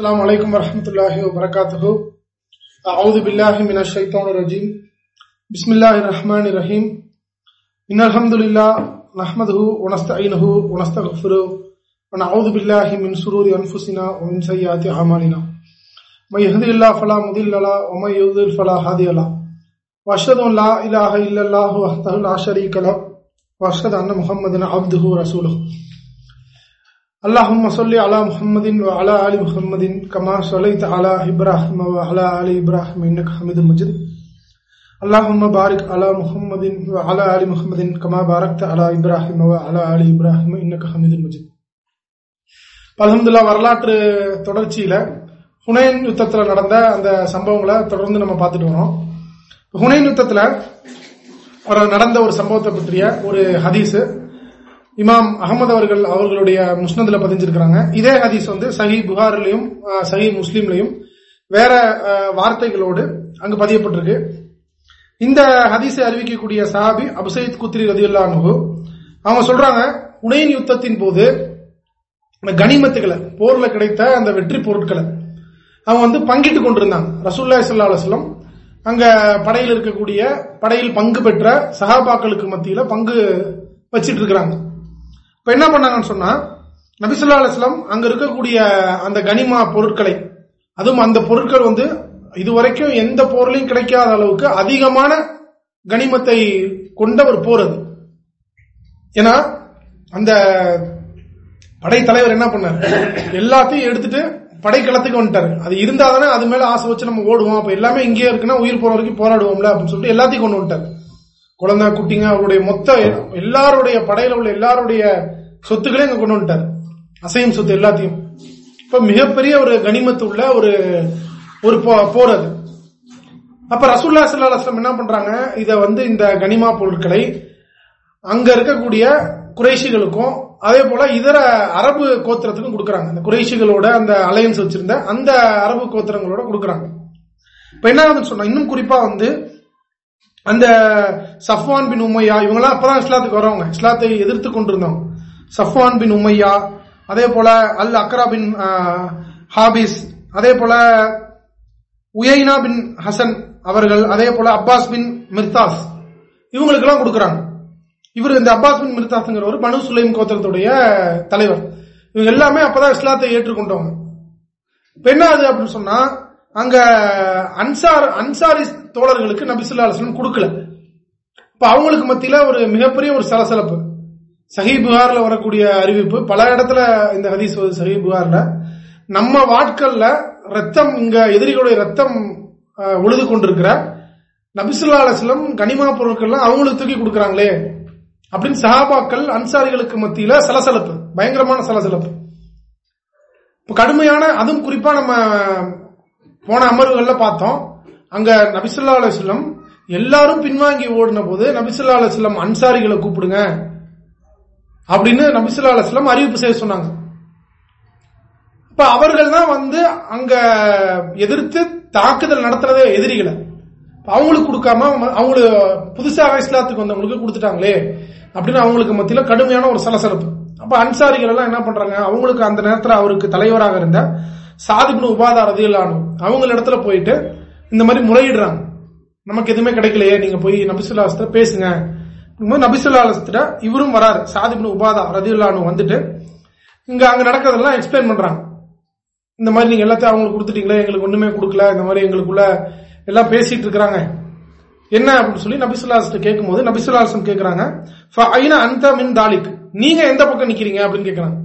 السلام عليكم ورحمة الله وبركاته. أعوذ بالله من الشيطان الرجيم. بسم الله الرحمن الرحيم. إن الحمد لله نحمده ونستعينه ونستغفره ونعوذ بالله من سرور أنفسنا ومن سيئات أعمالنا. من يهدي الله فلا مضل له ومن يضلل فلا هادي له. وأشهد أن لا إله إلا الله وحده لا شريك له وأشهد أن محمدا عبده ورسوله. اللهم صل على محمد وعلى ال محمد كما صليت على ابراهيم وعلى ال ابراهيم انك حميد مجيد اللهم بارك على محمد وعلى ال محمد كما باركت على ابراهيم وعلى ال ابراهيم انك حميد مجيد அல்ஹம்துலில்லாஹ் வரலாற்று தொடர்ச்சியில ஹுனைன் யுத்தத்துல நடந்த அந்த சம்பவங்களை தொடர்ந்து நம்ம பார்த்துட்டு வரோம் ஹுனைன் யுத்தத்துல நடந்த ஒரு சம்பவத்தை பற்றிய ஒரு ஹதீஸ் இமாம் அகமது அவர்கள் அவர்களுடைய முஸ்னதுல பதிஞ்சிருக்கிறாங்க. இதே ஹதீஸ் வந்து சஹி புகாரிலையும் சஹி முஸ்லீம்லையும் வேற வார்த்தைகளோடு அங்கு பதியப்பட்டிருக்கு. இந்த ஹதீஸை அறிவிக்கக்கூடிய சஹாபி அபுசயித் குத்ரி ரதியுல்லானு அவங்க சொல்றாங்க உனையின் யுத்தத்தின் போது அந்த கனிமத்துகளை போர்ல கிடைத்த அந்த வெற்றி பொருட்களை அவங்க வந்து பங்கிட்டு கொண்டிருந்தாங்க ரசூல்லா சல்லா அலுவலம் அங்க படையில் இருக்கக்கூடிய படையில் பங்கு பெற்ற சகாபாக்களுக்கு மத்தியில பங்கு வச்சிட்டு இருக்கிறாங்க. இப்ப என்ன பண்ணாங்கன்னு சொன்னா நபிசுல்லா அலுவலம் அங்க இருக்கக்கூடிய அந்த கனிமா பொருட்களை அதுவும் அந்த பொருட்கள் வந்து இதுவரைக்கும் எந்த போர்லையும் கிடைக்காத அளவுக்கு அதிகமான கனிமத்தை கொண்ட ஒரு போர் அது. ஏன்னா அந்த படைத்தலைவர் என்ன பண்ணார்? எல்லாத்தையும் எடுத்துட்டு படைக்களத்துக்கு வந்துட்டாரு. அது இருந்தாதானே அது மேல ஆசை வச்சு நம்ம ஓடுவோம். அப்ப எல்லாமே இங்கேயே இருக்குன்னா உயிர் போற வரைக்கும் போராடுவோம்ல அப்படின்னு சொல்லிட்டு எல்லாத்தையும் கொண்டு வந்துட்டார். குழந்தை குட்டிங்க அவருடைய மொத்த எல்லாருடைய படையில உள்ள எல்லாருடைய சொத்துக்களையும் இங்க கொண்டு வந்துட்டார். அசையும் சொத்து எல்லாத்தையும். இப்ப மிகப்பெரிய ஒரு கனிமத்து உள்ள ஒரு ஒரு போர் அது. அப்ப ரசூல்லா சல்லாஸ்லம் என்ன பண்றாங்க? இத வந்து இந்த கனிமா பொருட்களை அங்க இருக்கக்கூடிய குறைஷிகளுக்கும் அதே போல இதர அரபு கோத்திரத்துக்கும் கொடுக்கறாங்க. அந்த குறைஷிகளோட அந்த அலையன்ஸ் வச்சிருந்த அந்த அரபு கோத்திரங்களோட கொடுக்கறாங்க. இப்ப என்ன ஆகுதுன்னு சொன்னா இன்னும் குறிப்பா வந்து அந்த சஃப்வான் பின் உமையா இவங்கெல்லாம் அப்பதான் இஸ்லாத்துக்கு வரவங்க இஸ்லாத்தை எதிர்த்து கொண்டிருந்தவங்க. சஃப்வான் பின் உமையா அதே போல அல் அக்ரா பின் ஹாபிஸ் அதே போல உயைனா பின் ஹசன் அவர்கள் அதே போல அப்பாஸ் பின் மிர்தாஸ். இவங்களுக்கு எல்லாம் கொடுக்கறாங்க. இவர் இந்த அப்பாஸ் பின் மிர்தாஸ்ங்கிறவர் பனு சுலைம் கோத்திரத்துடைய தலைவர். இவங்க எல்லாமே அப்பதான் இஸ்லாத்தை ஏற்றுக்கொண்டவங்க. என்ன ஆகுது அப்படின்னு சொன்னா அங்க அன்சார் அன்சாரிஸ் தோழர்களுக்கு நபிசுல்லா அலுவலம் கொடுக்கல. இப்ப அவங்களுக்கு மத்தியில ஒரு மிகப்பெரிய ஒரு சலசலப்பு. சஹி புகார்ல வரக்கூடிய அறிவிப்பு. பல இடத்துல இந்த ஹதீஸ் சஹி புகார்ல. நம்ம வாட்கள்ல ரத்தம் இங்க எதிரிகளுடைய ரத்தம் உழுது கொண்டிருக்கிற நபிசுல்லா அலுவலம் கனிமா பொருட்கள்லாம் அவங்களுக்கு தூக்கி கொடுக்கறாங்களே. அப்படின்னு சஹாபாக்கள் அன்சாரிகளுக்கு மத்தியில சலசலப்பு. பயங்கரமான சலசலப்பு. கடுமையான அதுவும் குறிப்பா நம்ம போன அமர்வுகள்ல பார்த்தோம். அங்க நபிசுல்லா அலுவலம் எல்லாரும் பின்வாங்கி ஓடின போது நபிசுல்லா அலுவலம் அன்சாரிகளை கூப்பிடுங்க அப்படின்னு நபிசுல்லா அலுவலம் அறிவிப்பு செய்ய சொன்னாங்க. இப்ப அவர்கள் தான் வந்து அங்க எதிர்த்து தாக்குதல் நடத்துறதே எதிரிகளை. அவங்களுக்கு கொடுக்காம அவங்களுக்கு புதுசாக இஸ்லாத்துக்கு வந்தவங்களுக்கு கொடுத்துட்டாங்களே அப்படின்னு அவங்களுக்கு மத்தியில கடுமையான ஒரு சலசலப்பு. அப்ப அன்சாரிகள் எல்லாம் என்ன பண்றாங்க? அவங்களுக்கு அந்த நேரத்தில் அவருக்கு தலைவராக இருந்த சாதிபின் உபாதா ரதியிலானு அவங்க இடத்துல போயிட்டு இந்த மாதிரி முறையிடுறாங்க. நமக்கு எதுவுமே கிடைக்கலையே நீங்க போய் நபிசுல்லாஸ்த பேசுங்க. நபிசுல்லாஸ்திர இவரும் வராரு. சாதிபின் உபாதா ரதியுல்லானு வந்துட்டு இங்க அங்க நடக்கிறதெல்லாம் எக்ஸ்பிளைன் பண்றாங்க. இந்த மாதிரி நீங்க எல்லாத்தையும் அவங்களுக்கு கொடுத்துட்டீங்களே எங்களுக்கு ஒண்ணுமே கொடுக்கல இந்த மாதிரி எங்களுக்குள்ள எல்லாம் பேசிட்டு இருக்கிறாங்க. என்ன அப்படின்னு சொல்லி நபிசுல்லாஸ்ட கேட்கும் போது நபிசுல்லாசம் கேட்கிறாங்க அந்த மின் தாலிக். நீங்க எந்த பக்கம் நிக்கிறீங்க அப்படின்னு கேட்கிறாங்க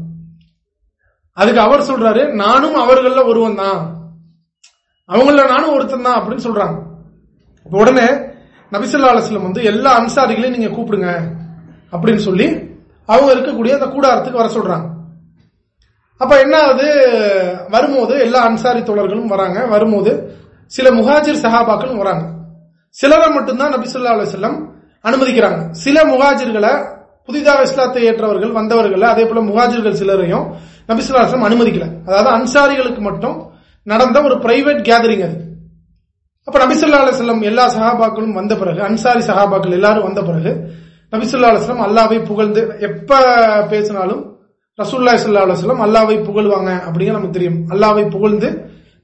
அதுக்கு அவர் சொல்றாரு நானும் அவர்கள்ல ஒருவன் தான். அவங்கள நானும் ஒருத்தன் தான் அப்படின்னு சொல்றாங்க. உடனே நபிசல்லா அலுவலம் வந்து எல்லா அன்சாரிகளையும் நீங்க கூப்பிடுங்க. அப்படின்னு சொல்லி அவங்க இருக்கக்கூடிய அந்த கூடாரத்துக்கு வர சொல்றாங்க. அப்ப என்ன ஆகுது? வரும்போது எல்லா அன்சாரி தோழர்களும் வராங்க. வரும்போது சில முகாஜிர் சஹாபாக்களும் வராங்க. சிலரை மட்டும்தான் நபிசுல்லா அலுவலம் அனுமதிக்கிறாங்க. சில முகாஜிர்களை புதிதாக இஸ்லாத்தை ஏற்றவர்கள் வந்தவர்கள் அதே போல முகாஜிர்கள் சிலரையும் நபிசுல்லாசம் அனுமதிக்கல. அதாவது அன்சாரிகளுக்கு மட்டும் நடந்த ஒரு பிரைவேட் கேதரிங் அது. அப்ப நபிசுல்லா அலிஸ்லம் எல்லா சகாபாக்களும் வந்த பிறகு அன்சாரி சகாபாக்கள் எல்லாரும் வந்த பிறகு நபிசுல்லா அலுவலம் அல்லாவை புகழ்ந்து எப்ப பேசினாலும் ரசூல்லா சல்லா அலுவலம் அல்லாவை புகழ்வாங்க அப்படிங்கிற நமக்கு தெரியும். அல்லாவை புகழ்ந்து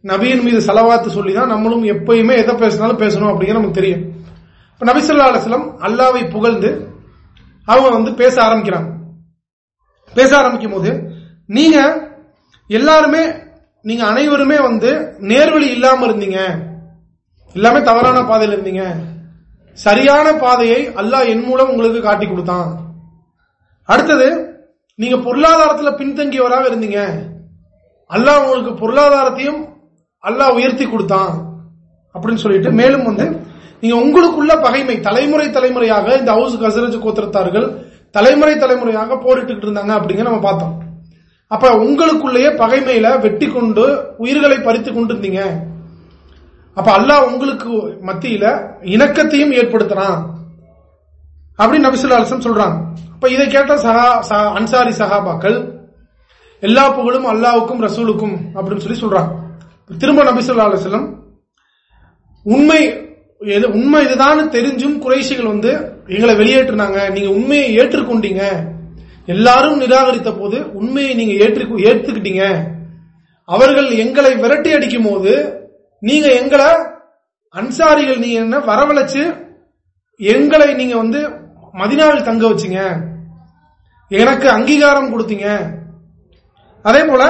நபியின் மீது செலவாத்து சொல்லி தான் நம்மளும் எப்பயுமே எதை பேசினாலும் பேசணும் அப்படிங்கிற நமக்கு தெரியும். இப்ப நபிசுல்லா அலுவலம் அல்லாவை புகழ்ந்து அவங்க வந்து பேச ஆரம்பிக்கிறாங்க. பேச ஆரம்பிக்கும் போது நீங்க எல்லாருமே நீங்க அனைவருமே வந்து நேர்வழி இல்லாம இருந்தீங்க. எல்லாமே தவறான பாதையில் இருந்தீங்க. சரியான பாதையை அல்லாஹ் என் மூலம் உங்களுக்கு காட்டி கொடுத்தான். அடுத்தது நீங்க பொருளாதாரத்துல பின்தங்கியவராக இருந்தீங்க. அல்லாஹ் உங்களுக்கு பொருளாதாரத்தையும் அல்லாஹ் உயர்த்தி கொடுத்தான். அப்படின்னு சொல்லிட்டு மேலும் வந்து நீங்க உங்களுக்குள்ள பகைமை தலைமுறை தலைமுறையாக இந்த ஹவுஸ் கசரஜ் கோத்திரத்தார்கள் தலைமுறை தலைமுறையாக போரிட்டு இருந்தாங்க அப்படிங்க நம்ம பார்த்தோம். அப்ப உங்களுக்குள்ளேயே பகைமையில வெட்டி கொண்டு உயிர்களை பறித்து கொண்டு இருந்தீங்க அப்ப அல்லாஹ் உங்களுக்கு மத்தியில இணக்கத்தையும் ஏற்படுத்துறான். அப்படின்னு நபிசுல்லா அலிசம் சொல்றாங்க அப்ப இதை கேட்ட சகா அன்சாரி சகாபாக்கள் எல்லா புகழும் அல்லாவுக்கும் ரசூலுக்கும் அப்படின்னு சொல்லி சொல்றாங்க திரும்ப நபிசுல்லா அலிஸ்லம் உண்மை உண்மை இதுதான் தெரிஞ்சும் குறைசிகள் வந்து எங்களை வெளியேற்றினாங்க. நீங்க உண்மையை ஏற்றுக்கொண்டீங்க. எல்லாரும் நிராகரித்த போது உண்மையை நீங்க ஏற்று ஏற்றுக்கிட்டீங்க அவர்கள் எங்களை விரட்டி அடிக்கும் போது நீங்க எங்களை அன்சாரிகள் நீங்க என்ன வரவழைச்சு எங்களை நீங்க வந்து மதினாவில் தங்க வச்சீங்க. எனக்கு அங்கீகாரம் கொடுத்தீங்க. அதே போல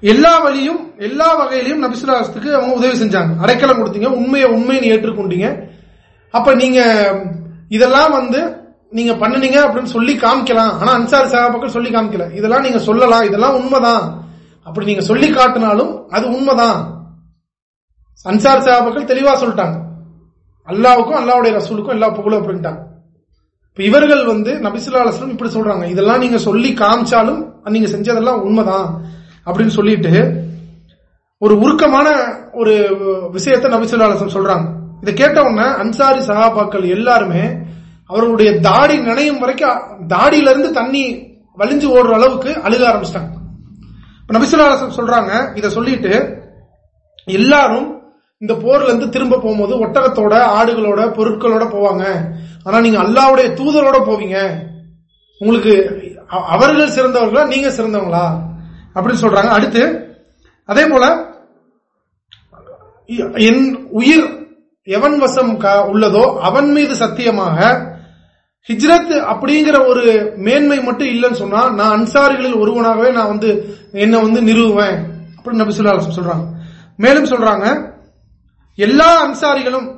எல்லா வழியும் எல்லா வகையிலையும் நபிசுலாசத்துக்கு அவங்க உதவி செஞ்சாங்க. அடைக்கலம் கொடுத்தீங்க. உண்மையை உண்மையை ஏற்றுக்கொண்டீங்க. அப்ப நீங்க இதெல்லாம் வந்து நீங்க பண்ணுனீங்க அப்படின்னு சொல்லி காமிக்கலாம். ஆனா அன்சாரி சகாபாக்கள் சொல்லி காமிக்கல. இதெல்லாம் நீங்க சொல்லலாம். இதெல்லாம் உண்மைதான். அப்படி நீங்க சொல்லி காட்டினாலும் அது உண்மைதான். அன்சார் சகாபாக்கள் தெளிவா சொல்லிட்டாங்க. அல்லாவுக்கும் அல்லாவுடைய ரசூலுக்கும் எல்லா புகழும் அப்படின்ட்டாங்க. இப்ப இவர்கள் வந்து நபிசுல்லா அலுவலம் இப்படி சொல்றாங்க. இதெல்லாம் நீங்க சொல்லி காமிச்சாலும் நீங்க செஞ்சதெல்லாம் உண்மைதான் அப்படின்னு சொல்லிட்டு ஒரு உருக்கமான ஒரு விஷயத்தை நபிசுல்லா அலுவலம் சொல்றாங்க. இதை கேட்ட உடனே அன்சாரி சகாபாக்கள் எல்லாருமே அவர்களுடைய தாடி நினையும் வரைக்கும் தாடியில தண்ணி வலிஞ்சு ஓடுற அளவுக்கு அழுக ஆரம்பிச்சிட்டாங்க. நபிசுல்லாசம் சொல்றாங்க இதை சொல்லிட்டு எல்லாரும் இந்த போர்ல இருந்து திரும்ப போகும்போது ஒட்டகத்தோட ஆடுகளோட பொருட்களோட போவாங்க. ஆனா நீங்க அல்லாவுடைய தூதரோட போவீங்க. உங்களுக்கு அவர்கள் சிறந்தவர்களா நீங்க சிறந்தவங்களா? அப்படின்னு சொல்றாங்க. அடுத்து அதே போல என் உயிர் எவன் வசம் உள்ளதோ அவன் மீது சத்தியமாக ஹிஜ்ரத் அப்படிங்கிற ஒரு மேன்மை மட்டும் இல்லைன்னு சொன்னா நான் அன்சாரிகளில் ஒருவனாகவே நான் வந்து என்ன வந்து நிறுவுவேன். அப்படின்னு நபி சொல்லா சொல்றாங்க. மேலும் சொல்றாங்க எல்லா அன்சாரிகளும்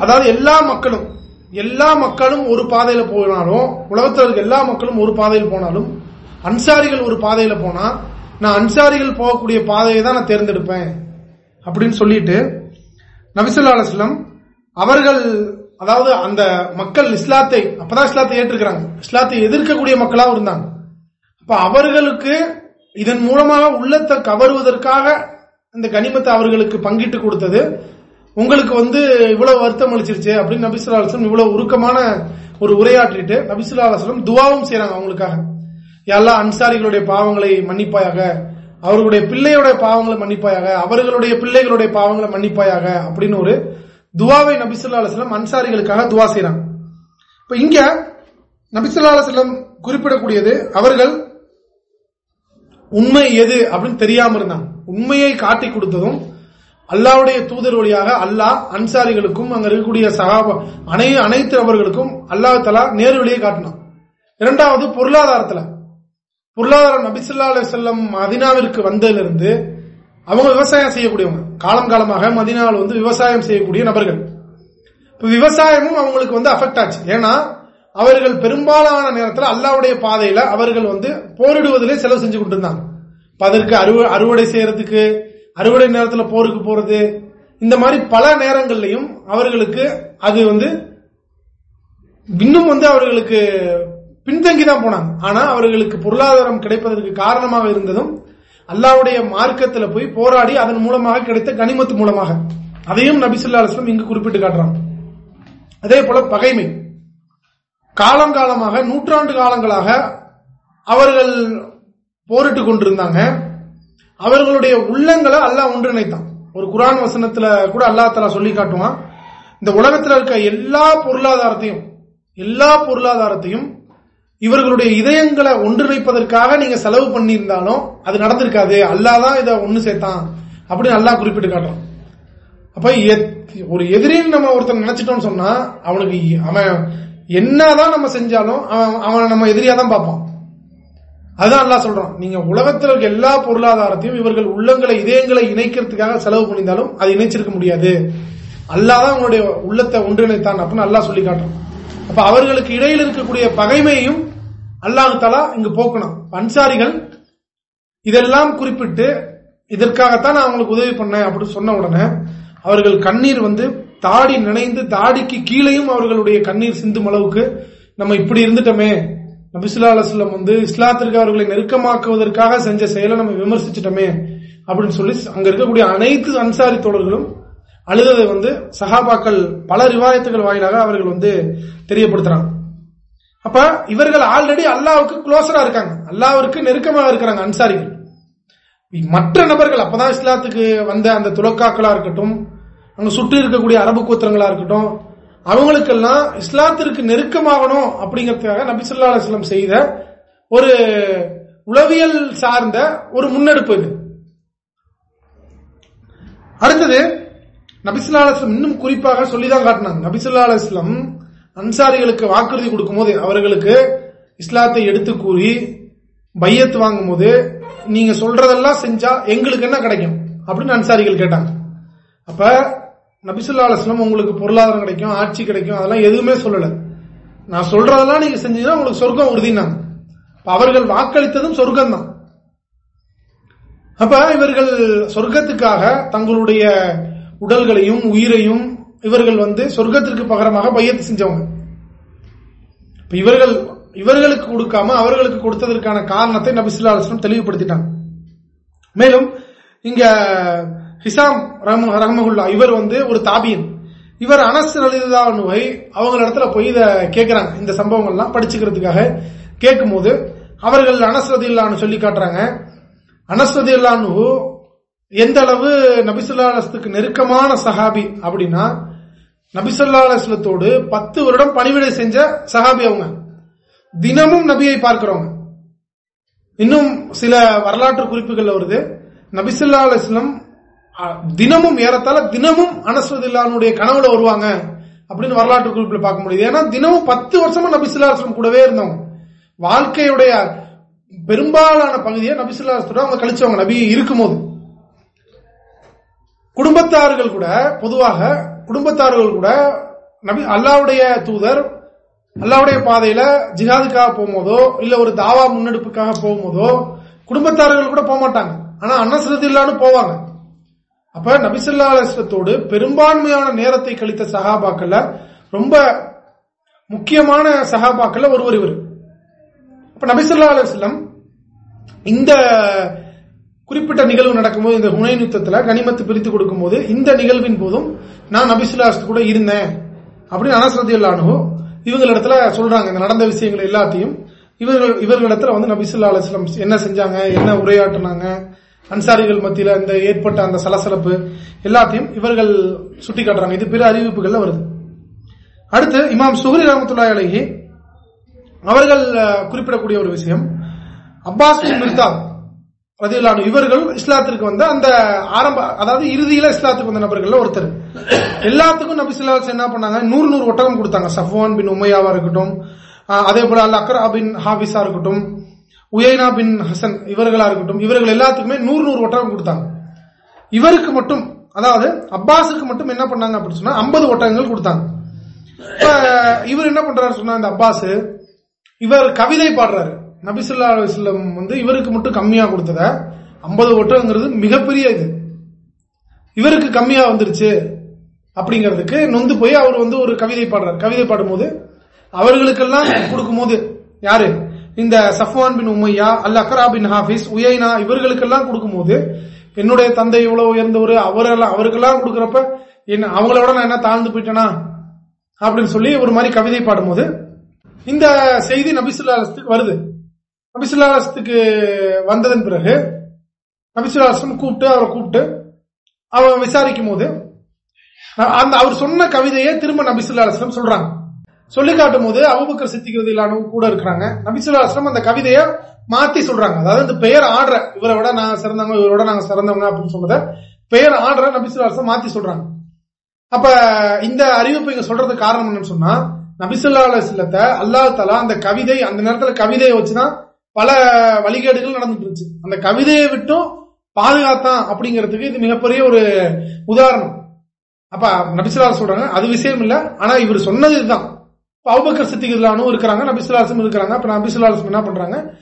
அதாவது எல்லா மக்களும் எல்லா மக்களும் ஒரு பாதையில போனாலும் உலகத்தில் இருக்க எல்லா மக்களும் ஒரு பாதையில் போனாலும் அன்சாரிகள் ஒரு பாதையில போனா நான் அன்சாரிகள் போகக்கூடிய பாதையை தான் நான் தேர்ந்தெடுப்பேன். அப்படின்னு சொல்லிட்டு நபிசுல்லா அலுவலம் அவர்கள் அதாவது அந்த மக்கள் இஸ்லாத்தை அப்பதான் இஸ்லாத்தை ஏற்றுக்கிறாங்க. இஸ்லாத்தை எதிர்க்கக்கூடிய மக்களாக இருந்தாங்க. அப்ப அவர்களுக்கு இதன் மூலமாக உள்ளத்தை கவருவதற்காக இந்த கனிமத்தை அவர்களுக்கு பங்கிட்டு கொடுத்தது. உங்களுக்கு வந்து இவ்வளவு வருத்தம் அளிச்சிருச்சு அப்படின்னு நபிசுல்லா அலுவலம் இவ்வளவு உருக்கமான ஒரு உரையாற்றிட்டு நபிசுல்லா அலுவலம் துவாவும் செய்யறாங்க அவங்களுக்காக. எல்லா அன்சாரிகளுடைய பாவங்களை மன்னிப்பாயாக அவர்களுடைய பிள்ளையோட பாவங்களை மன்னிப்பாயாக அவர்களுடைய பிள்ளைகளுடைய பாவங்களை மன்னிப்பாயாக அப்படின்னு ஒரு துவாவை நபிசுல்லா அலுவலம் அன்சாரிகளுக்காக துவா செய்யறாங்க இப்ப இங்க நபிசுல்லா அலுவலம் குறிப்பிடக்கூடியது அவர்கள் உண்மை எது அப்படின்னு தெரியாம இருந்தாங்க. உண்மையை காட்டி கொடுத்ததும் அல்லாவுடைய தூதர் வழியாக அல்லாஹ் அன்சாரிகளுக்கும் அங்க இருக்கக்கூடிய சகாப அனை அனைத்து நபர்களுக்கும் அல்லாஹ் தலா நேரு வழியை காட்டினான். இரண்டாவது பொருளாதாரத்துல. பொருளாதாரம் நபிசுல்லா அலுவலம் செல்லம் மதினாவிற்கு வந்ததிலிருந்து அவங்க விவசாயம் செய்யக்கூடியவங்க. காலம் காலமாக மதினாவில் வந்து விவசாயம் செய்யக்கூடிய நபர்கள். விவசாயமும் அவங்களுக்கு வந்து அஃபெக்ட் ஆச்சு. ஏன்னா அவர்கள் பெரும்பாலான நேரத்தில் அல்லாவுடைய பாதையில அவர்கள் வந்து போரிடுவதிலே செலவு செஞ்சு கொண்டிருந்தாங்க. அதற்கு அறுவடை செய்யறதுக்கு அறுவடை நேரத்தில் போருக்கு போறது இந்த மாதிரி பல நேரங்கள்லையும் அவர்களுக்கு அது வந்து இன்னும் வந்து அவர்களுக்கு பின்தங்கி தான் போனாங்க. ஆனா அவர்களுக்கு பொருளாதாரம் கிடைப்பதற்கு காரணமாக இருந்ததும் அல்லாவுடைய மார்க்கத்தில் போய் போராடி அதன் மூலமாக கிடைத்த கனிமத்து மூலமாக. அதையும் நபிசுல்லா அலுவலம் இங்கு குறிப்பிட்டு காட்டுறாங்க அதே போல பகைமை. காலங்காலமாக நூற்றாண்டு காலங்களாக அவர்கள் போரிட்டு கொண்டிருந்தாங்க. அவர்களுடைய உள்ளங்களை அல்லாஹ் ஒன்றிணைத்தான். ஒரு குரான் வசனத்துல கூட அல்லா தலா சொல்லி காட்டுவான். இந்த உலகத்தில் இருக்க எல்லா பொருளாதாரத்தையும் எல்லா பொருளாதாரத்தையும் இவர்களுடைய இதயங்களை ஒன்றிணைப்பதற்காக நீங்க செலவு பண்ணியிருந்தாலும் அது நடந்திருக்காது. அல்லாதான் இதை ஒன்னு சேர்த்தான் அப்படின்னு நல்லா குறிப்பிட்டு காட்டுறோம் அப்ப ஒரு எதிரின்னு நம்ம ஒருத்தன் நினைச்சிட்டோம்னு சொன்னா அவனுக்கு அவன் என்னதான் நம்ம செஞ்சாலும் அவன் நம்ம எதிரியா தான் பார்ப்பான். அதுதான் நல்லா சொல்றான். நீங்க உலகத்தில் இருக்க எல்லா பொருளாதாரத்தையும் இவர்கள் உள்ளங்களை இதயங்களை இணைக்கிறதுக்காக செலவு பண்ணியிருந்தாலும் அதை இணைச்சிருக்க முடியாது. அல்லாதான் அவங்களுடைய உள்ளத்தை ஒன்றிணைத்தான் அப்படின்னு நல்லா சொல்லி காட்டுறான். அப்ப அவர்களுக்கு இடையில் இருக்கக்கூடிய பகைமையும் அல்லாஹு தலா இங்கு போக்கணும். அன்சாரிகள் இதெல்லாம் குறிப்பிட்டு இதற்காகத்தான் நான் அவங்களுக்கு உதவி பண்ணேன் அப்படின்னு சொன்ன உடனே அவர்கள் கண்ணீர் வந்து தாடி நினைந்து தாடிக்கு கீழேயும் அவர்களுடைய கண்ணீர் சிந்தும் அளவுக்கு நம்ம இப்படி இருந்துட்டோமே. நபிசுல்லா அலுவலம் வந்து இஸ்லாத்திற்கு அவர்களை நெருக்கமாக்குவதற்காக செஞ்ச செயலை நம்ம விமர்சிச்சிட்டோமே அப்படின்னு சொல்லி அங்க இருக்கக்கூடிய அனைத்து அன்சாரி தோழர்களும் அழுததை வந்து சஹாபாக்கள் பல ரிவாயத்துகள் வாயிலாக அவர்கள் வந்து தெரியப்படுத்துறாங்க. அப்ப இவர்கள் ஆல்ரெடி அல்லாவுக்கு க்ளோசரா இருக்காங்க. அல்லாவிற்கு நெருக்கமாக இருக்கிறாங்க அன்சாரிகள். மற்ற நபர்கள் அப்பதான் இஸ்லாத்துக்கு வந்த அந்த துலக்காக்களா இருக்கட்டும் அங்க சுற்றி இருக்கக்கூடிய அரபு கூத்திரங்களா இருக்கட்டும் அவங்களுக்கெல்லாம் இஸ்லாத்திற்கு நெருக்கமாகணும் அப்படிங்கறதுக்காக நபிசுல்லா அலுவலம் செய்த ஒரு உளவியல் சார்ந்த ஒரு முன்னெடுப்பு இது. அடுத்தது நபிசுல்லா அலுவலம் இன்னும் குறிப்பாக சொல்லிதான் காட்டினாங்க. நபிசுல்லா அலுவலம் அன்சாரிகளுக்கு வாக்குறுதி கொடுக்கும் போது அவர்களுக்கு இஸ்லாத்தை எடுத்து கூறி பையத்து வாங்கும் போது நீங்க சொல்றதெல்லாம் செஞ்சா எங்களுக்கு என்ன கிடைக்கும்? அப்படின்னு அன்சாரிகள் கேட்டாங்க. அப்ப நபிசுல்லா அலுவலம் உங்களுக்கு பொருளாதாரம் கிடைக்கும் ஆட்சி கிடைக்கும் அதெல்லாம் எதுவுமே சொல்லல. நான் சொல்றதெல்லாம் நீங்க செஞ்சீங்கன்னா உங்களுக்கு சொர்க்கம் உறுதினாங்க அவர்கள் வாக்களித்ததும் சொர்க்கம் தான் அப்ப இவர்கள் சொர்க்கத்துக்காக தங்களுடைய உடல்களையும் உயிரையும் இவர்கள் வந்து சொர்க்கத்திற்கு பகரமாக பையத்து செஞ்சவங்க. இவர்கள் இவர்களுக்கு கொடுக்காம அவர்களுக்கு கொடுத்ததற்கான காரணத்தை நபிசுல்லா அலுவலம் தெளிவுபடுத்திட்டாங்க. மேலும் இங்க ஹிசாம் ரஹமகுல்லா இவர் வந்து ஒரு தாபியன். இவர் அனஸ் அலிதானுவை அவங்க இடத்துல போய் இதை கேட்கிறாங்க இந்த சம்பவங்கள்லாம் படிச்சுக்கிறதுக்காக கேட்கும் போது அவர்கள் அனஸ்ரதி இல்லான்னு சொல்லி காட்டுறாங்க. அனஸ்ரதி இல்லானு எந்த அளவு நபிசுல்லாஸ்துக்கு நெருக்கமான சஹாபி அப்படின்னா நபிசுல்லா அலுவலத்தோடு பத்து வருடம் பணிவிடை செஞ்ச சஹாபி அவங்க. தினமும் நபியை பார்க்கிறவங்க. இன்னும் சில வரலாற்று குறிப்புகள் வருது. நபிசுல்லா அலுவலம் தினமும் ஏறத்தால தினமும் அனஸ்வதில்லானுடைய கனவுல வருவாங்க அப்படின்னு வரலாற்று குறிப்பில் பார்க்க முடியுது. ஏன்னா தினமும் பத்து வருஷமா நபிசுல்லாஸ்லம் கூடவே இருந்தவங்க. வாழ்க்கையுடைய பெரும்பாலான பகுதியை நபிசுல்லாஸ்லோட அவங்க கழிச்சவங்க நபி இருக்கும்போது. குடும்பத்தார்கள் கூட பொதுவாக குடும்பத்தார்கள் கூட நபி அல்லாவுடைய தூதர் அல்லாவுடைய பாதையில ஜிஹாதுக்காக போகும்போதோ இல்ல ஒரு தாவா முன்னெடுப்புக்காக போகும்போதோ குடும்பத்தார்கள் கூட போக மாட்டாங்க ஆனா அன்னசரத்து போவாங்க. அப்ப நபிசல்லா அலிஸ்லத்தோடு பெரும்பான்மையான நேரத்தை கழித்த சகாபாக்கள்ல ரொம்ப முக்கியமான சகாபாக்கள்ல ஒருவர் இவர். இப்ப நபிசுல்லா அலுவலம் இந்த குறிப்பிட்ட நிகழ்வு நடக்கும்போது இந்த ஹுனைன் யுத்தத்துல கனிமத்து பிரித்து கொடுக்கும் போது இந்த நிகழ்வின் போதும் நான் நபிசுல்லாஸ் கூட இருந்தேன் அப்படின்னு அனசரதியுல்லானு இவங்களிடத்துல சொல்றாங்க இந்த நடந்த விஷயங்கள் எல்லாத்தையும். இவர்கள் இவர்களிடத்துல வந்து நபிசுல்லா அலுவலம் என்ன செஞ்சாங்க என்ன உரையாற்றினாங்க அன்சாரிகள் மத்தியில இந்த ஏற்பட்ட அந்த சலசலப்பு எல்லாத்தையும் இவர்கள் சுட்டி காட்டுறாங்க இது பிற அறிவிப்புகள்ல வருது. அடுத்து இமாம் சுஹரி ரஹமத்துல்லா அலஹி அவர்கள் குறிப்பிடக்கூடிய ஒரு விஷயம். அப்பாஸ் மிர்தாத் ரதியுல்லானு இவர்கள் இஸ்லாத்திற்கு வந்த அந்த ஆரம்ப அதாவது இறுதியில இஸ்லாத்துக்கு வந்த நபர்கள் ஒருத்தர். எல்லாத்துக்கும் நபி சொல்லா என்ன பண்ணாங்க? நூறு நூறு ஒட்டகம் கொடுத்தாங்க. சஃப்வான் பின் உமையாவா இருக்கட்டும் அதே போல அல் அக்ரா பின் ஹாபிஸா இருக்கட்டும் உயனா பின் ஹசன் இவர்களா இருக்கட்டும் இவர்கள் எல்லாத்துக்குமே நூறு நூறு ஒட்டகம் கொடுத்தாங்க. இவருக்கு மட்டும் அதாவது அப்பாஸுக்கு மட்டும் என்ன பண்ணாங்க அப்படின்னு சொன்னா ஐம்பது ஒட்டகங்கள் கொடுத்தாங்க. இவர் என்ன பண்றாரு சொன்னா இந்த அப்பாஸ் இவர் கவிதை பாடுறாரு. நபிசுல்லா அலுவலம் வந்து இவருக்கு மட்டும் கம்மியா கொடுத்தத? ஐம்பது ஓட்டுங்கிறது மிகப்பெரிய இது. இவருக்கு கம்மியா வந்துருச்சு அப்படிங்கிறதுக்கு நொந்து போய் அவர் வந்து ஒரு கவிதை பாடுறார். கவிதை பாடும்போது அவர்களுக்கெல்லாம் கொடுக்கும் போது யாரு? இந்த சஃப்வான் பின் உமையா அல் அக்ரா பின் ஹாபிஸ் உயைனா இவர்களுக்கெல்லாம் கொடுக்கும்போது என்னுடைய தந்தை இவ்வளவு உயர்ந்தவர் அவரெல்லாம் அவருக்கெல்லாம் கொடுக்கறப்ப என்ன அவங்களோட நான் என்ன தாழ்ந்து போயிட்டேனா? அப்படின்னு சொல்லி ஒரு மாதிரி கவிதை பாடும்போது இந்த செய்தி நபிசுல்லாத்துக்கு வருது. நபிசுல்லாஸ்துக்கு வந்ததன் பிறகு நபிசுல்லாஸ்லம் கூப்பிட்டு அவரை கூப்பிட்டு அவன் விசாரிக்கும் போது அந்த அவர் சொன்ன கவிதையை திரும்ப நபிசுல்லா சொல்றாங்க. சொல்லி காட்டும் போது அபுபக்கர் சித்திக்கிறது இல்லாம கூட இருக்கிறாங்க. நபிசுல்லாஸ்லம் அந்த கவிதைய மாத்தி சொல்றாங்க. அதாவது இந்த பெயர் ஆடுற இவரை விட நாங்க சிறந்தவங்க இவரோட நாங்க சிறந்தவங்க அப்படின்னு சொன்னதை பெயர் ஆடுற நபிசுல்லாஸ்லம் மாத்தி சொல்றாங்க. அப்ப இந்த அறிவிப்பு இங்க சொல்றதுக்கு காரணம் என்னன்னு சொன்னா நபிசுல்லா அலுவலத்தை அல்லா தலா அந்த கவிதை அந்த நேரத்துல கவிதையை வச்சுதான் பல வழிகேடுகள் நடந்துட்டு இருந்துச்சு அந்த கவிதையை விட்டும் பாதுகாத்தான் அப்படிங்கிறதுக்கு இது மிகப்பெரிய ஒரு உதாரணம். அப்ப நபிசுல்லா சொல்றாங்க அது விஷயம் இல்ல. ஆனா இவர் சொன்னது இதுதான். அவுபக்கர் சித்திகளானும் இருக்கிறாங்க நபிசுல்லாசம் இருக்கிறாங்க. அப்ப நபிசுல்லாசம் என்ன பண்றாங்க?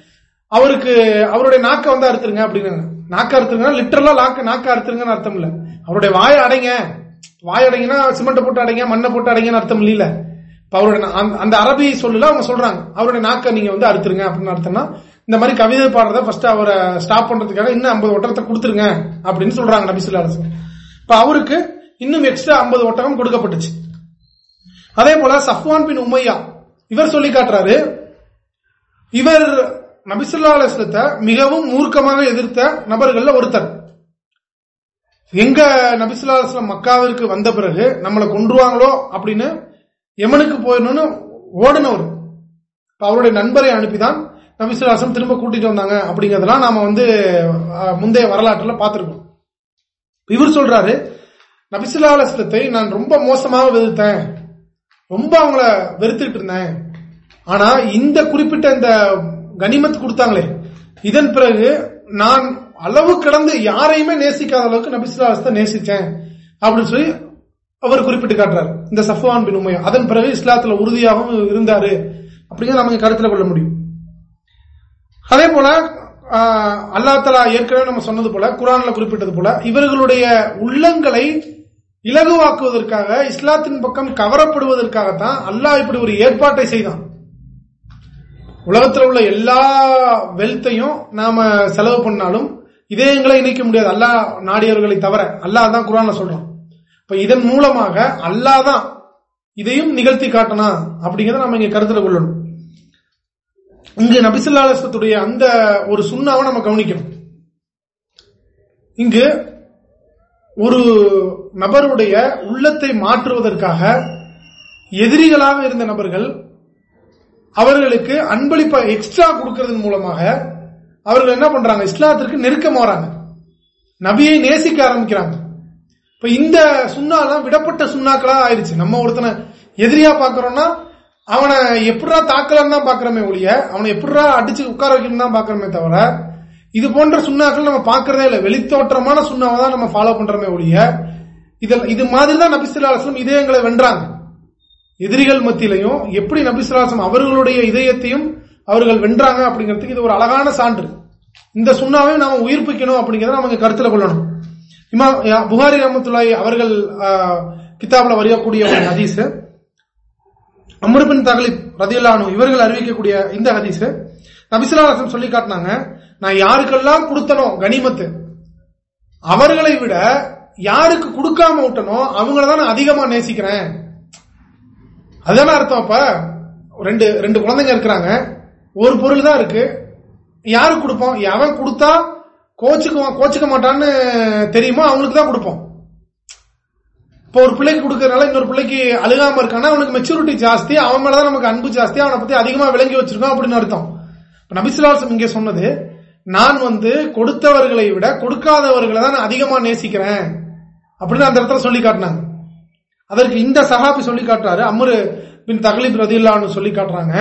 அவருக்கு அவருடைய நாக்க வந்து அறுத்துருங்க அப்படின்னாங்க. நாக்க அறுத்துருங்கன்னா லிட்டரலா நாக்க நாக்க அறுத்துருங்கன்னு அர்த்தம் இல்ல. அவருடைய வாய அடைங்க. வாய் அடைங்கன்னா சிமெண்ட் போட்டு அடைங்க மண்ணை போட்டு அடைங்கன்னு அர்த்தம் இல்ல அவருடைய அந்த அரபி சொல்லல அவங்க சொல்றாங்க. அவருடைய நாக்கை நீங்க வந்து அறுத்துருங்க அப்படின்னு அர்த்தம்னா இந்த மாதிரி கவிதை பாடுறத ஃபர்ஸ்ட் அவரை ஸ்டாப் பண்றதுக்காக இன்னும் ஐம்பது ஒட்டகத்தை கொடுத்துருங்க அப்படின்னு சொல்றாங்க நபிசுல்லா அரசு இப்ப அவருக்கு இன்னும் எக்ஸ்ட்ரா ஐம்பது ஒட்டகம் கொடுக்கப்பட்டுச்சு. அதே போல சஃப்வான் பின் உமையா இவர் சொல்லி காட்டுறாரு இவர் நபிசுல்லா அலுவலத்தை மிகவும் மூர்க்கமாக எதிர்த்த நபர்கள்ல ஒருத்தர். எங்க நபிசுல்லா அலுவலம் மக்காவிற்கு வந்த பிறகு நம்மளை கொன்றுவாங்களோ அப்படின்னு எமனுக்கு போயிடணும்னு ஓடினவர். அவருடைய நண்பரை அனுப்பிதான் நபிசுல்லாசம் திரும்ப கூட்டிட்டு வந்தாங்க அப்படிங்கறதெல்லாம் நாம வந்து முந்தைய வரலாற்றுல பார்த்திருக்கோம். இவர் சொல்றாரு நபிசுல்லா நான் ரொம்ப மோசமாக வெறுத்தேன். ரொம்ப அவங்கள வெறுத்துட்டு இருந்தேன். ஆனா இந்த குறிப்பிட்ட இந்த கனிமத் கொடுத்தாங்களே இதன் பிறகு நான் அளவு கடந்து யாரையுமே நேசிக்காத அளவுக்கு நபிசுல்லாஸ்த நேசிச்சேன். அப்படின்னு சொல்லி அவர் குறிப்பிட்டு காட்டுறார். இந்த சஃப்வான் பின் உமையா. அதன் பிறகு இஸ்லாத்துல உறுதியாகவும் இருந்தாரு. அப்படிங்கிறத நமக்கு கருத்துல கொள்ள முடியும். அதே போல அல்லா தலா ஏற்கனவே நம்ம சொன்னது போல குரான்ல குறிப்பிட்டது போல இவர்களுடைய உள்ளங்களை இலகுவாக்குவதற்காக இஸ்லாத்தின் பக்கம் கவரப்படுவதற்காகத்தான் அல்லாஹ் இப்படி ஒரு ஏற்பாட்டை செய்தான். உலகத்தில் உள்ள எல்லா வெல்த்தையும் நாம செலவு பண்ணாலும் இதயங்களை இணைக்க முடியாது. அல்லா நாடியவர்களை தவிர அல்லாஹ் தான் குரான்ல சொல்றான். இப்ப இதன் மூலமாக அல்லாதான் இதையும் நிகழ்த்தி காட்டணும் அப்படிங்கறத நம்ம இங்க கருத்துல கொள்ளணும். இங்கு நபிசுல்லாத்துடைய அந்த ஒரு சுண்ணாவை நம்ம கவனிக்கணும். இங்கு ஒரு நபருடைய உள்ளத்தை மாற்றுவதற்காக எதிரிகளாக இருந்த நபர்கள் அவர்களுக்கு அன்பளிப்பா எக்ஸ்ட்ரா கொடுக்கறதன் மூலமாக அவர்கள் என்ன பண்றாங்க? இஸ்லாத்திற்கு நெருக்கம் வராங்க. நபியை நேசிக்க ஆரம்பிக்கிறாங்க. இப்ப இந்த சுண்ணாலாம் விடப்பட்ட சுண்ணாக்களா ஆயிடுச்சு. நம்ம ஒருத்தனை எதிரியா பாக்குறோம்னா அவனை எப்படா தாக்கலன்னு தான் பாக்குறமே ஒழிய அவனை எப்படா அடிச்சு உட்கார வைக்கணும்னு தான் பாக்குறமே தவிர இது போன்ற சுண்ணாக்கள் நம்ம பாக்குறதே இல்லை. வெளித்தோற்றமான சுண்ணாவை தான் நம்ம ஃபாலோ பண்றோமே ஒழிய இதில் இது மாதிரி தான் நபிசுல்லாஸ்லம் இதயங்களை வென்றாங்க. எதிரிகள் மத்தியிலையும் எப்படி நபிசுல்லாஸ்லம் அவர்களுடைய இதயத்தையும் அவர்கள் வென்றாங்க அப்படிங்கிறதுக்கு இது ஒரு அழகான சான்று. இந்த சுண்ணாவையும் நாம உயிர்ப்பிக்கணும் அப்படிங்கறத நம்ம கருத்துல கொள்ளணும். இமா புகாரி ரஹமத்துல்லாய் அவர்கள் கிதாபில் வரையக்கூடிய ஒரு ஹதீஸ். அமருபின் தகலிப் ரதியல்லானு இவர்கள் அறிவிக்கக்கூடிய இந்த ஹதீஸ். நபிசுல்லாசம் சொல்லி காட்டினாங்க நான் யாருக்கெல்லாம் கொடுத்தனோ கனிமத்து அவர்களை விட யாருக்கு கொடுக்காம விட்டனோ அவங்கள தான் நான் அதிகமா நேசிக்கிறேன். அதுதானே அர்த்தம் அப்ப? ரெண்டு ரெண்டு குழந்தைங்க இருக்கிறாங்க. ஒரு பொருள் தான் இருக்கு. யாருக்கு கொடுப்போம்? எவன் கொடுத்தா கோச்சுக்குவான் கோச்சுக்க மாட்டான்னு தெரியுமோ அவங்களுக்கு தான் கொடுப்போம். இப்போ ஒரு பிள்ளைக்கு கொடுக்கறதுனால இன்னொரு பிள்ளைக்கு அழுகாம இருக்கானா அவனுக்கு மெச்சூரிட்டி ஜாஸ்தி அவன் மேலதான் நமக்கு அன்பு ஜாஸ்தி அவனை பத்தி அதிகமா விளங்கி வச்சிருக்கோம் அப்படின்னு அர்த்தம். நபிசுலாசம் இங்கே சொன்னது நான் வந்து கொடுத்தவர்களை விட கொடுக்காதவர்களை தான் அதிகமா நேசிக்கிறேன் அப்படின்னு அந்த இடத்துல சொல்லி காட்டினாங்க. அதற்கு இந்த சகாபி சொல்லி காட்டுறாரு. அமரு பின் தகலீப் ரதில்லான்னு சொல்லி காட்டுறாங்க.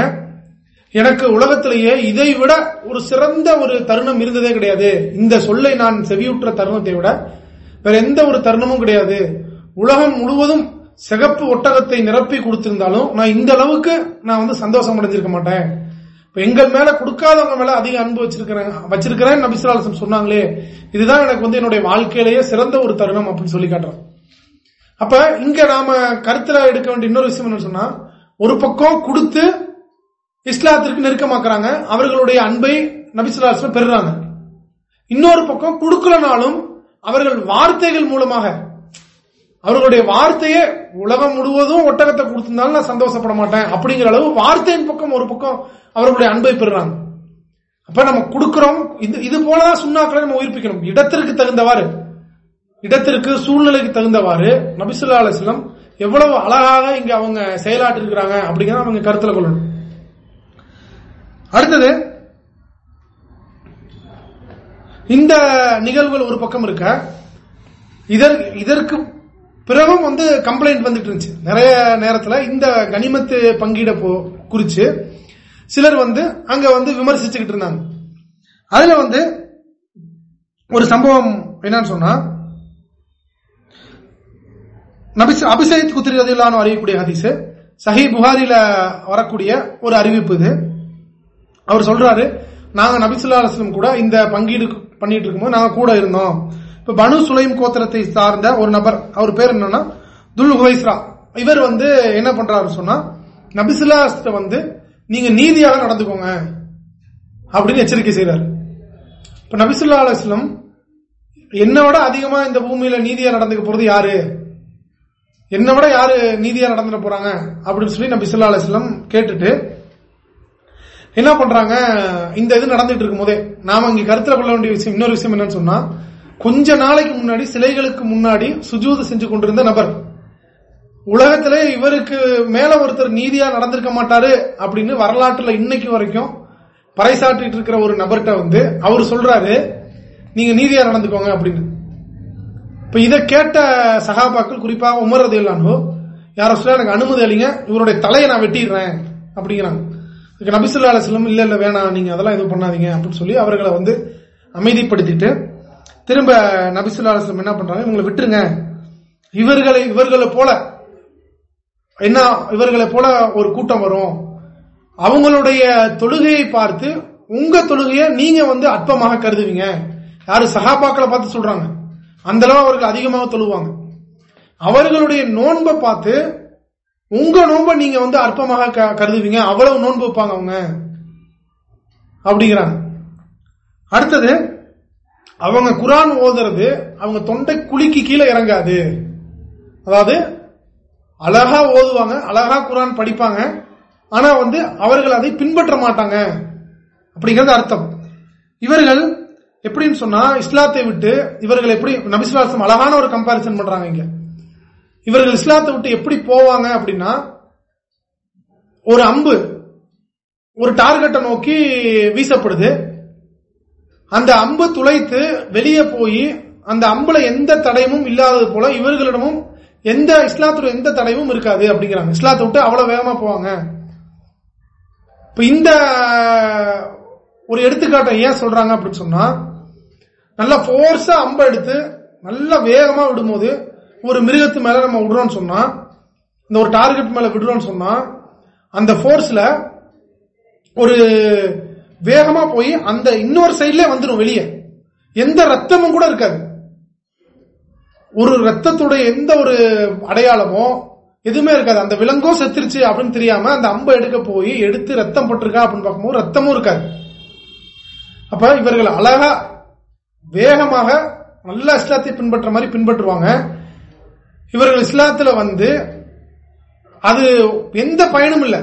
எனக்கு உலகத்திலேயே இதை விட ஒரு சிறந்த ஒரு தருணம் இருந்ததே கிடையாது. இந்த சொல்லை நான் செவியுற்ற தருணத்தை விட வேற எந்த ஒரு தருணமும் கிடையாது. உலகம் முழுவதும் சிகப்பு ஒட்டகத்தை நிரப்பி கொடுத்திருந்தாலும் நான் இந்த அளவுக்கு நான் வந்து சந்தோஷம் அடைஞ்சிருக்க மாட்டேன். இப்ப எங்கள் மேல கொடுக்காதவங்க மேல அதிக அன்பு வச்சிருக்கிறேன் வச்சிருக்கிறேன் நபிசுலாசம் சொன்னாங்களே இதுதான் எனக்கு வந்து என்னுடைய வாழ்க்கையிலேயே சிறந்த ஒரு தருணம் அப்படின்னு சொல்லி காட்டுறேன் அப்ப இங்க நாம கருத்துல எடுக்க வேண்டிய இன்னொரு விஷயம் என்ன சொன்னா ஒரு பக்கம் கொடுத்து இஸ்லாத்திற்கு நெருக்கமாக்குறாங்க. அவர்களுடைய அன்பை நபிசுல்லாஸ்லம் பெறுறாங்க. இன்னொரு பக்கம் கொடுக்கலனாலும் அவர்கள் வார்த்தைகள் மூலமாக அவர்களுடைய வார்த்தையே உலகம் முழுவதும் ஒட்டகத்தை கொடுத்திருந்தாலும் நான் சந்தோஷப்பட மாட்டேன் அப்படிங்கிற அளவு வார்த்தையின் பக்கம் ஒரு பக்கம் அவர்களுடைய அன்பை பெறுறாங்க. அப்ப நம்ம கொடுக்கிறோம். இது இது போலதான் சுண்ணாக்களை நம்ம உயிர்ப்பிக்கணும். இடத்திற்கு தகுந்தவாறு இடத்திற்கு சூழ்நிலைக்கு தகுந்தவாறு நபிசுல்லா அலிஸ்லம் எவ்வளவு அழகாக இங்க அவங்க செயலாற்றிருக்கிறாங்க அப்படிங்கிறத அவங்க கருத்துல கொள்ளணும். அடுத்தது இந்த நிகழ்வுகள் ஒரு பக்கம் இருக்க இதற்கு பிறகும் வந்து கம்ப்ளைண்ட் வந்துட்டு இருந்துச்சு. நிறைய நேரத்தில் இந்த கனிமத்து பங்கீட குறிச்சு சிலர் வந்து அங்க வந்து விமர்சிச்சுக்கிட்டு இருந்தாங்க. அதுல வந்து ஒரு சம்பவம் என்னன்னு சொன்னா அபிஷேக் குத்திரி ரதிலான அறியக்கூடிய ஹதீஸ் சஹி புகாரில வரக்கூடிய ஒரு அறிவிப்பு இது. அவர் சொல்றாரு நாங்க நபிசுல்லா அலுவலம் கூட இந்த பங்கீடு பண்ணிட்டு இருக்கும்போது நாங்க கூட இருந்தோம். இப்ப பனு சுலைம் கோத்திரத்தை சார்ந்த ஒரு நபர் அவர் பேர் என்னன்னா துல் ஹுவைஸ்ரா. இவர் வந்து என்ன பண்றாரு சொன்னா நபிசுல்லா வந்து நீங்க நீதியாக நடந்துக்கோங்க அப்படின்னு எச்சரிக்கை செய்யறாரு இப்ப நபிசுல்லா அலுவலம் என்னோட அதிகமா இந்த பூமியில நீதியா நடந்துக்க போறது யாரு? என்னை விட யாரு நீதியா நடந்துட போறாங்க? அப்படின்னு சொல்லி நபிசுல்லா அலுவலம் கேட்டுட்டு என்ன பண்றாங்க? இந்த இது நடந்துட்டு இருக்கும் போதே நாம இங்க கருத்துல கொள்ள வேண்டிய விஷயம் இன்னொரு விஷயம் என்னன்னு சொன்னா கொஞ்ச நாளைக்கு முன்னாடி சிலைகளுக்கு முன்னாடி சுஜூது செஞ்சு கொண்டிருந்த நபர். உலகத்துல இவருக்கு மேல ஒருத்தர் நீதியா நடந்திருக்க மாட்டாரு அப்படின்னு வரலாற்றுல இன்னைக்கு வரைக்கும் பறைசாட்டிட்டு இருக்கிற ஒரு நபர்கிட்ட வந்து அவர் சொல்றாரு நீங்க நீதியா நடந்துக்கோங்க அப்படின்னு. இப்ப இதை கேட்ட சகாபாக்கள் குறிப்பாக உமர்றது இல்லானோ யாரோ சொல்ல எனக்கு அனுமதி அளிங்க இவருடைய தலையை நான் வெட்டிடுறேன் அப்படிங்கிறாங்க. நபிசுல்லா அலுவலம் இல்ல இல்ல வேணாம் நீங்க அதெல்லாம் எதுவும் பண்ணாதீங்க அப்படின்னு சொல்லி அவர்களை வந்து அமைதிப்படுத்திட்டு திரும்ப நபிசுல்லா அலுவலம் என்ன பண்றாங்க? இவங்களை விட்டுருங்க. இவர்களை இவர்களை போல என்ன இவர்களை போல ஒரு கூட்டம் வரும். அவங்களுடைய தொழுகையை பார்த்து உங்க தொழுகையை நீங்க வந்து அற்பமாக கருதுவீங்க. யாரு சகாபாக்களை பார்த்து சொல்றாங்க? அந்த அளவு அவர்கள் அதிகமாக தொழுவாங்க. அவர்களுடைய நோன்பை பார்த்து உங்க நோன்பை நீங்க வந்து அற்பமாக கருதுவீங்க. அவ்வளவு நோன்பு வைப்பாங்க அவங்க. அப்படிங்கிறாங்க. அடுத்தது அவங்க குரான் ஓதுறது அவங்க தொண்டை குழிக்கு கீழே இறங்காது. அதாவது அழகா ஓதுவாங்க அழகா குரான் படிப்பாங்க ஆனா வந்து அவர்கள் அதை பின்பற்ற மாட்டாங்க. அப்படிங்கிறது அர்த்தம். இவர்கள் எப்படின்னு சொன்னா இஸ்லாத்தை விட்டு இவர்கள் எப்படி நபிசுலாசம் அழகான ஒரு கம்பாரிசன் பண்றாங்க இங்க. இவர்கள் இஸ்லாத்தை விட்டு எப்படி போவாங்க அப்படின்னா ஒரு அம்பு ஒரு டார்கெட்டை நோக்கி வீசப்படுது. அந்த அம்பு துளைத்து வெளியே போய் அந்த அம்புல எந்த தடயமும் இல்லாதது போல இவர்களிடமும் எந்த இஸ்லாத்துடைய எந்த தடயமும் இருக்காது அப்படிங்கிறாங்க. இஸ்லாத்தை விட்டு அவ்வளவு வேகமா போவாங்க. இப்ப இந்த ஒரு எடுத்துக்காட்டை ஏன் சொல்றாங்க அப்படின்னு சொன்னா நல்லா போர்ஸா அம்ப எடுத்து நல்லா வேகமா விடும்போது ஒரு மிருகத்து மேல நம்ம விடுறோம்னு சொன்னா இந்த ஒரு டார்கெட் மேல விடுறோம்னு சொன்னா அந்த போர்ஸ்ல ஒரு வேகமா போய் அந்த இன்னொரு சைட்ல வந்துடும் வெளியே. எந்த ரத்தமும் கூட இருக்காது. ஒரு ரத்தத்துடைய எந்த ஒரு அடையாளமோ எதுவுமே இருக்காது. அந்த விலங்கோ செத்துருச்சு அப்படின்னு தெரியாம அந்த அம்பை எடுக்க போய் எடுத்து ரத்தம் போட்டிருக்கா அப்படின்னு பார்க்கும்போது ரத்தமும் இருக்காது. அப்ப இவர்கள் அழகா வேகமாக நல்ல இஸ்லாத்தை பின்பற்ற மாதிரி பின்பற்றுவாங்க. இவர்கள் இஸ்லாத்துல வந்து அது எந்த பயனும் இல்லை.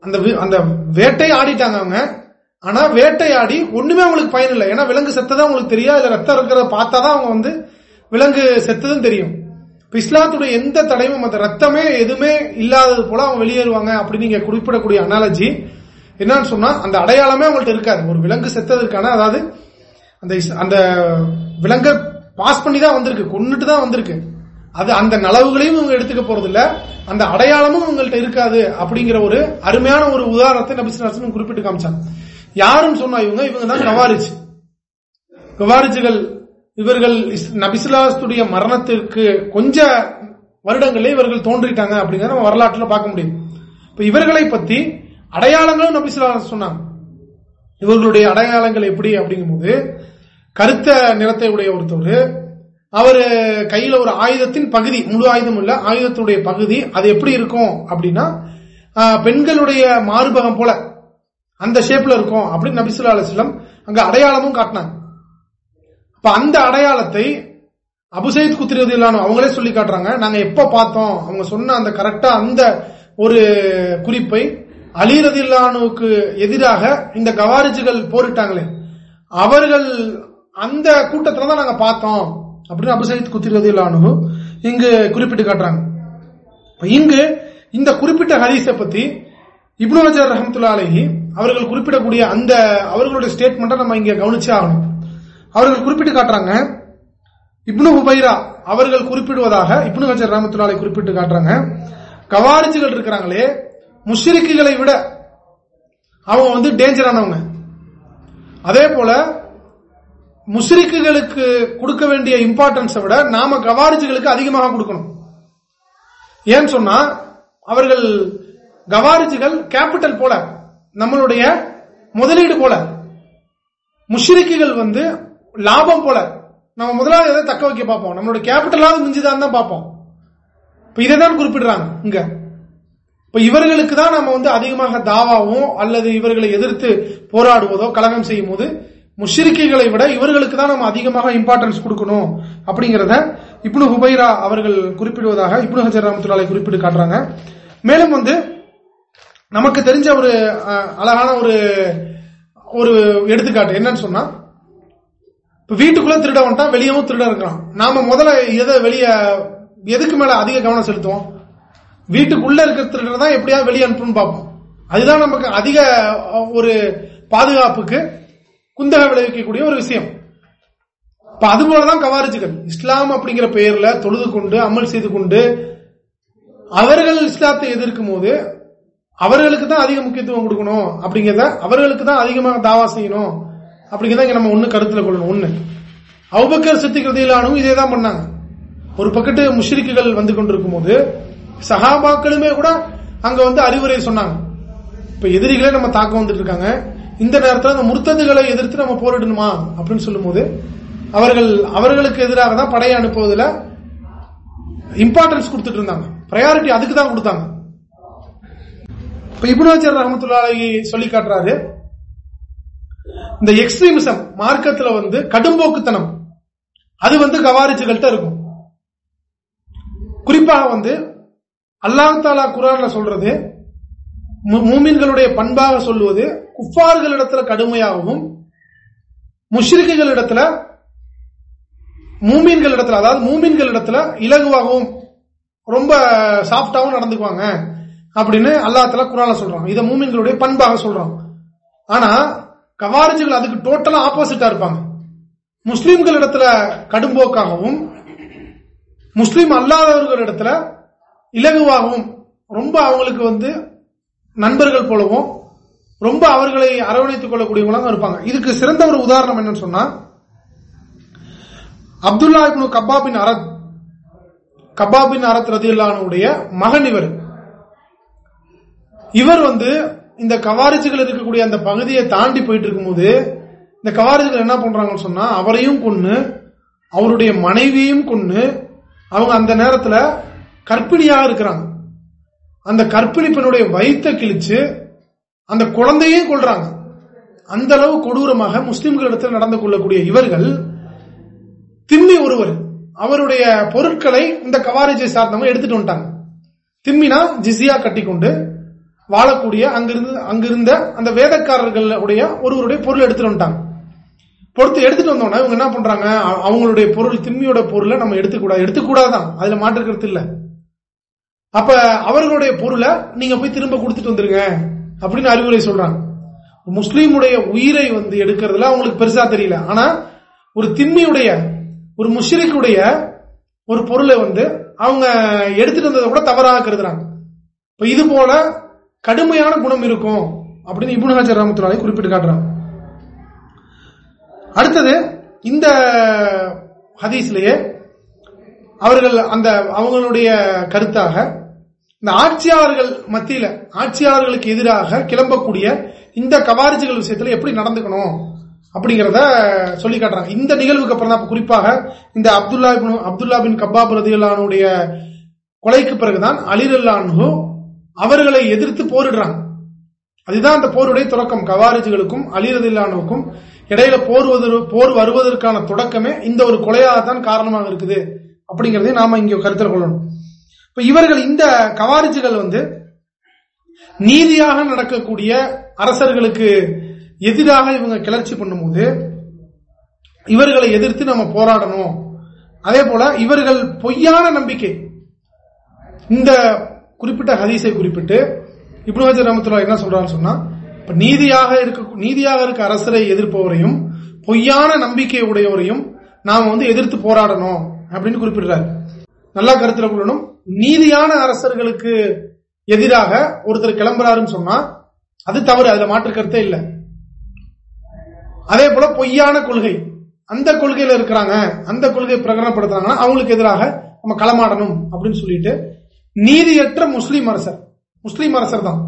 அந்த அந்த வேட்டை ஆடிட்டாங்க அவங்க. ஆனா வேட்டையாடி ஒண்ணுமே அவங்களுக்கு பயன் இல்லை. ஏன்னா விலங்கு செத்ததான் அவங்களுக்கு தெரியும் இல்ல ரத்தம் இருக்கிறத பார்த்தாதான் அவங்க வந்து விலங்கு செத்ததும் தெரியும். இப்ப இஸ்லாத்துடைய எந்த தடையும் அந்த ரத்தமே எதுவுமே இல்லாதது போல அவங்க வெளியேறுவாங்க அப்படின்னு நீங்க குறிப்பிடக்கூடிய அனாலஜி என்னன்னு சொன்னா அந்த அடையாளமே அவங்கள்ட்ட இருக்காது. ஒரு விலங்கு செத்ததற்கான அதாவது அந்த அந்த விலங்க பாஸ் பண்ணி தான் வந்திருக்கு. கொண்டுட்டு தான் வந்திருக்கு. அது அந்த நலவுகளையும் இவங்க எடுத்துக்க போறதில்ல. அந்த அடையாளமும் உங்கள்கிட்ட இருக்காது அப்படிங்கிற ஒரு அருமையான ஒரு உதாரணத்தை நபிசுலாசன் குறிப்பிட்டு காமிச்சாங்க. யாரும் சொன்னா இவங்க இவங்க தான் கவாரிஜ். கவாரிஜுகள் இவர்கள் நபிசுலாஸ்துடைய மரணத்திற்கு கொஞ்ச வருடங்களே இவர்கள் தோன்றிட்டாங்க நம்ம வரலாற்றுல பார்க்க முடியும். இப்ப இவர்களை பத்தி அடையாளங்களும் நபிசுலா சொன்னாங்க. இவர்களுடைய அடையாளங்கள் எப்படி அப்படிங்கும்போது கருத்த நிறத்தை உடைய ஒருத்தர் அவர் கையில ஒரு ஆயுதத்தின் பகுதி முழு ஆயுதம் இல்ல ஆயுதத்துடைய பகுதி அது எப்படி இருக்கும் அப்படின்னா பெண்களுடைய மார்பகம் போல அந்த ஷேப்ல இருக்கும் அப்படின்னு நபிசுல்லா அலிஸ்லம் அங்க அடையாளமும் காட்டினாங்க. அப்ப அந்த அடையாளத்தை அபுசைத் குத்திரது இல்லாம அவங்களே சொல்லி காட்டுறாங்க. நாங்க எப்ப பார்த்தோம்? அவங்க சொன்ன அந்த கரெக்டா அந்த ஒரு குறிப்பை அலிரதில்லானுக்கு எதிராக இந்த கவாரிஜுகள் போரிட்டாங்களே. அவர்கள் அந்த கூட்டத்துல தான் நாங்க பார்த்தோம். அப்படின்னு அபுசைத் குத்திரதி இல்லானு இங்கு குறிப்பிட்டு காட்டுறாங்க. இங்கு இந்த குறிப்பிட்ட ஹதீஸை பத்தி இப்னு ஹஜர் ரஹமத்துல்லா அலஹி அவர்கள் குறிப்பிடக்கூடிய அந்த அவர்களுடைய ஸ்டேட்மெண்ட்டை நம்ம இங்க கவனிச்சே ஆகணும். அவர்கள் குறிப்பிட்டு காட்டுறாங்க இப்னு ஹுபைரா அவர்கள் குறிப்பிடுவதாக இப்னு ஹஜர் ரஹமத்துல்லாலை குறிப்பிட்டு காட்டுறாங்க. கவாரிச்சுகள் இருக்கிறாங்களே முஷிரிக்குகளை விட அவங்க வந்து டேஞ்சரானவங்க அதே போல முஸ்ரிக்குகளுக்கு கொடுக்க வேண்டிய இம்பார்ட்டன்ஸை விட நாம கவாரிஜுகளுக்கு அதிகமாக கொடுக்கணும். ஏன்னு சொன்னா அவர்கள் கவாரிஜுகள் கேபிட்டல் போல நம்மளுடைய முதலீடு போல. முஷ்ரிக்குகள் வந்து லாபம் போல. நம்ம முதலாவது எதை தக்க வைக்க பார்ப்போம். நம்மளோட கேபிட்டலாவது மிஞ்சுதான் தான் பார்ப்போம். இப்ப இதை தான் குறிப்பிடுறாங்க இங்க. இப்ப இவர்களுக்கு தான் நம்ம வந்து அதிகமாக தாவாவும் அல்லது இவர்களை எதிர்த்து போராடுவதோ கலகம் செய்யும் போது முஷிரிக்கைகளை விட இவர்களுக்கு தான் நம்ம அதிகமாக இம்பார்ட்டன்ஸ் கொடுக்கணும் அப்படிங்கிறத இப்னு ஹுபைரா அவர்கள் குறிப்பிடுவதாக இப்னு ஹஜர் ரஹமத்துல்லாலை குறிப்பிட்டு காட்டுறாங்க. மேலும் வந்து நமக்கு தெரிஞ்ச ஒரு அழகான ஒரு ஒரு எடுத்துக்காட்டு என்னன்னு சொன்னா இப்ப வீட்டுக்குள்ள திருட வந்துட்டா வெளியவும் திருட இருக்கலாம். நாம முதல்ல எதை வெளிய எதுக்கு மேல அதிக கவனம் செலுத்துவோம்? வீட்டுக்குள்ள இருக்கிற திருடர் தான் எப்படியாவது வெளியே அனுப்பணும்னு பார்ப்போம். அதுதான் நமக்கு அதிக ஒரு பாதுகாப்புக்கு குந்தக விளைவிக்கக்கூடிய ஒரு விஷயம். இப்ப அது போலதான் கவாரிஜுகள். இஸ்லாம் அப்படிங்கிற பெயர்ல தொழுது கொண்டு அமல் செய்து கொண்டு அவர்கள் இஸ்லாத்தை எதிர்க்கும் போது அவர்களுக்கு தான் அதிக முக்கியத்துவம் கொடுக்கணும். அப்படிங்கிறத அவர்களுக்கு தான் அதிகமாக தாவா செய்யணும். அப்படிங்கிறத நம்ம ஒண்ணு கருத்துல கொள்ளணும். ஒண்ணு. அவுபக்கர் சித்திக்கிறதையிலானும் இதே தான் பண்ணாங்க. ஒரு பக்கத்து முஷ்ரிக்குகள் வந்து கொண்டிருக்கும் போது சகாபாக்களுமே கூட அங்க வந்து அறிவுரை சொன்னாங்க. இப்ப எதிரிகளே நம்ம தாக்க வந்துட்டு இருக்காங்க. இந்த நேரத்தில் அந்த முர்த்ததுகளை எதிர்த்து நம்ம போரிடணுமா? அப்படின்னு சொல்லும் போது அவர்கள் அவர்களுக்கு எதிராக தான் படையை அனுப்புவதில் இம்பார்ட்டன்ஸ் கொடுத்துட்டு இருந்தாங்க ப்ரையாரிட்டி அதுக்கு தான் கொடுத்தாங்க. இப்ப இபுனாச்சர் ரஹமத்துல்லாஹி சொல்லி காட்டுறாரு இந்த எக்ஸ்ட்ரீமிசம் மார்க்கத்தில் வந்து கடும்போக்குத்தனம் அது வந்து கவாரிச்சுகள்கிட்ட இருக்கும். குறிப்பாக வந்து அல்லாஹ் தாலா குரான்ல சொல்றது மூமின்களுடைய பண்பாக சொல்லுவது குஃபார்களிடத்துல கடுமையாகவும் முஷ்ரிக்குகள் மூமீன்களிடத்துல மூமீன்கள் இடத்துல அதாவது மூமீன்களிடத்துல இலகுவாகவும் ரொம்ப சாஃப்டாகவும் நடந்துக்குவாங்க அப்படின்னு அல்லாத்துல குரால சொல்றான். இதை மூமின்களுடைய பண்பாக சொல்றான். ஆனா கவாரிஜிகள் அதுக்கு டோட்டலா ஆப்போசிட்டா இருப்பாங்க. முஸ்லீம்கள் இடத்துல கடும்போக்காகவும் முஸ்லீம் அல்லாதவர்கள் இடத்துல இலகுவாகவும் ரொம்ப அவங்களுக்கு வந்து நண்பர்கள் போலவும் ரொம்ப அவர்களை அரவணைத்துக் கொள்ளக்கூடியவங்களாக இருப்பாங்க. இதுக்கு சிறந்த ஒரு உதாரணம் என்னன்னு சொன்னா அப்துல்லா இப்னு கபாபின் அரத் கபாபின் அரத் ரதியுல்லானுடைய மகன் இவர். இவர் வந்து இந்த கவாரிச்சுகள் இருக்கக்கூடிய அந்த பகுதியை தாண்டி போயிட்டு இருக்கும்போது இந்த கவாரிச்சுகள் என்ன பண்றாங்கன்னு சொன்னா அவரையும் கொண்டு அவருடைய மனைவியையும் கொண்டு அவங்க அந்த நேரத்தில் கற்பிணியாக இருக்கிறாங்க. அந்த கற்பிணி பெண்ணுடைய வயிற்ற கிழிச்சு அந்த குழந்தையே கொள்றாங்க அந்த அளவு கொடூரமாக முஸ்லிம்களிடத்தில் நடந்து கொள்ளக்கூடிய இவர்கள் திம்மி ஒருவர் அவருடைய பொருட்களை இந்த கவாரிஜை சார்ந்தவங்க எடுத்துட்டு வந்துட்டாங்க. திம்மினா ஜிசியா கட்டி கொண்டு வாழக்கூடிய அங்கிருந்து அங்கிருந்த அந்த வேதக்காரர்களுடைய ஒருவருடைய பொருள் எடுத்துட்டு வந்துட்டாங்க. பொறுத்து எடுத்துட்டு வந்தோம்னா இவங்க என்ன பண்றாங்க? அவங்களுடைய பொருள் திம்மியோட பொருளை நம்ம எடுத்துக்கூடாது எடுத்துக்கூடாதான் அதுல மாற்றுக்கிறது இல்ல. அப்ப அவர்களுடைய பொருளை நீங்க போய் திரும்ப கொடுத்துட்டு வந்துருங்க. அப்படின்னு அறிவுரை சொல்றாங்க. முஸ்லீமுடைய உயிரை வந்து எடுக்கிறதுல அவங்களுக்கு பெருசா தெரியல. ஆனா ஒரு திண்மையுடைய ஒரு முஷ்ரிக்குடைய ஒரு பொருளை வந்து அவங்க எடுத்துட்டு வந்ததை கூட தவறாக கருதுறாங்க. இப்ப இது போல கடுமையான குணம் இருக்கும் அப்படின்னு இபுன் ஹஜர் ரஹமத்துல்லாவை குறிப்பிட்டு காட்டுறாங்க. அடுத்தது இந்த ஹதீஸ்லயே அவர்கள் அந்த அவங்களுடைய கருத்தாக இந்த ஆட்சியாளர்கள் மத்தியில ஆட்சியாளர்களுக்கு எதிராக கிளம்பக்கூடிய இந்த கவாரிஜிகள் விஷயத்துல எப்படி நடந்துக்கணும் அப்படிங்கறத சொல்லி காட்டுறாங்க. இந்த நிகழ்வுக்கு அப்புறம் தான் குறிப்பாக இந்த அப்துல்லா அப்துல்லா பின் கபாப் ரதியுல்லானுடைய கொலைக்கு பிறகுதான் அலிரல்லானு அவர்களை எதிர்த்து போரிடுறாங்க. அதுதான் அந்த போருடைய தொடக்கம். கவாரிஜுகளுக்கும் அலிரதில்லானுக்கும் இடையில போர் போர் வருவதற்கான தொடக்கமே இந்த ஒரு கொலையாக தான் காரணமாக இருக்குது. அப்படிங்கறதையும் நாம இங்க கருத்தில் கொள்ளணும். இப்ப இவர்கள் இந்த கவாரிஜுகள் வந்து நீதியாக நடக்கக்கூடிய அரசர்களுக்கு எதிராக இவங்க கிளர்ச்சி பண்ணும்போது இவர்களை எதிர்த்து நம்ம போராடணும். அதே போல இவர்கள் பொய்யான நம்பிக்கை. இந்த குறிப்பிட்ட ஹதீஸை குறிப்பிட்டு இப்னு ஹஜர் ரஹமத்துல்லா என்ன சொல்றான்னு சொன்னா இப்ப நீதியாக இருக்க நீதியாக இருக்க அரசரை எதிர்ப்பவரையும் பொய்யான நம்பிக்கை உடையவரையும் நாம வந்து எதிர்த்து போராடணும் அப்படின்னு குறிப்பிடுறாரு. நல்லா கருத்துல கொள்ளணும். நீதியான அரசர்களுக்கு எதிராக ஒருத்தர் கிளம்புறாருன்னு சொன்னா அது தவறு அதுல மாற்று கருத்தே இல்லை. அதே போல பொய்யான கொள்கை. அந்த கொள்கையில இருக்கிறாங்க அந்த கொள்கையை பிரகடனப்படுத்துறாங்கன்னா அவங்களுக்கு எதிராக நம்ம களமாடணும் அப்படின்னு சொல்லிட்டு நீதியற்ற முஸ்லீம் அரசர் முஸ்லீம் அரசர் தான்.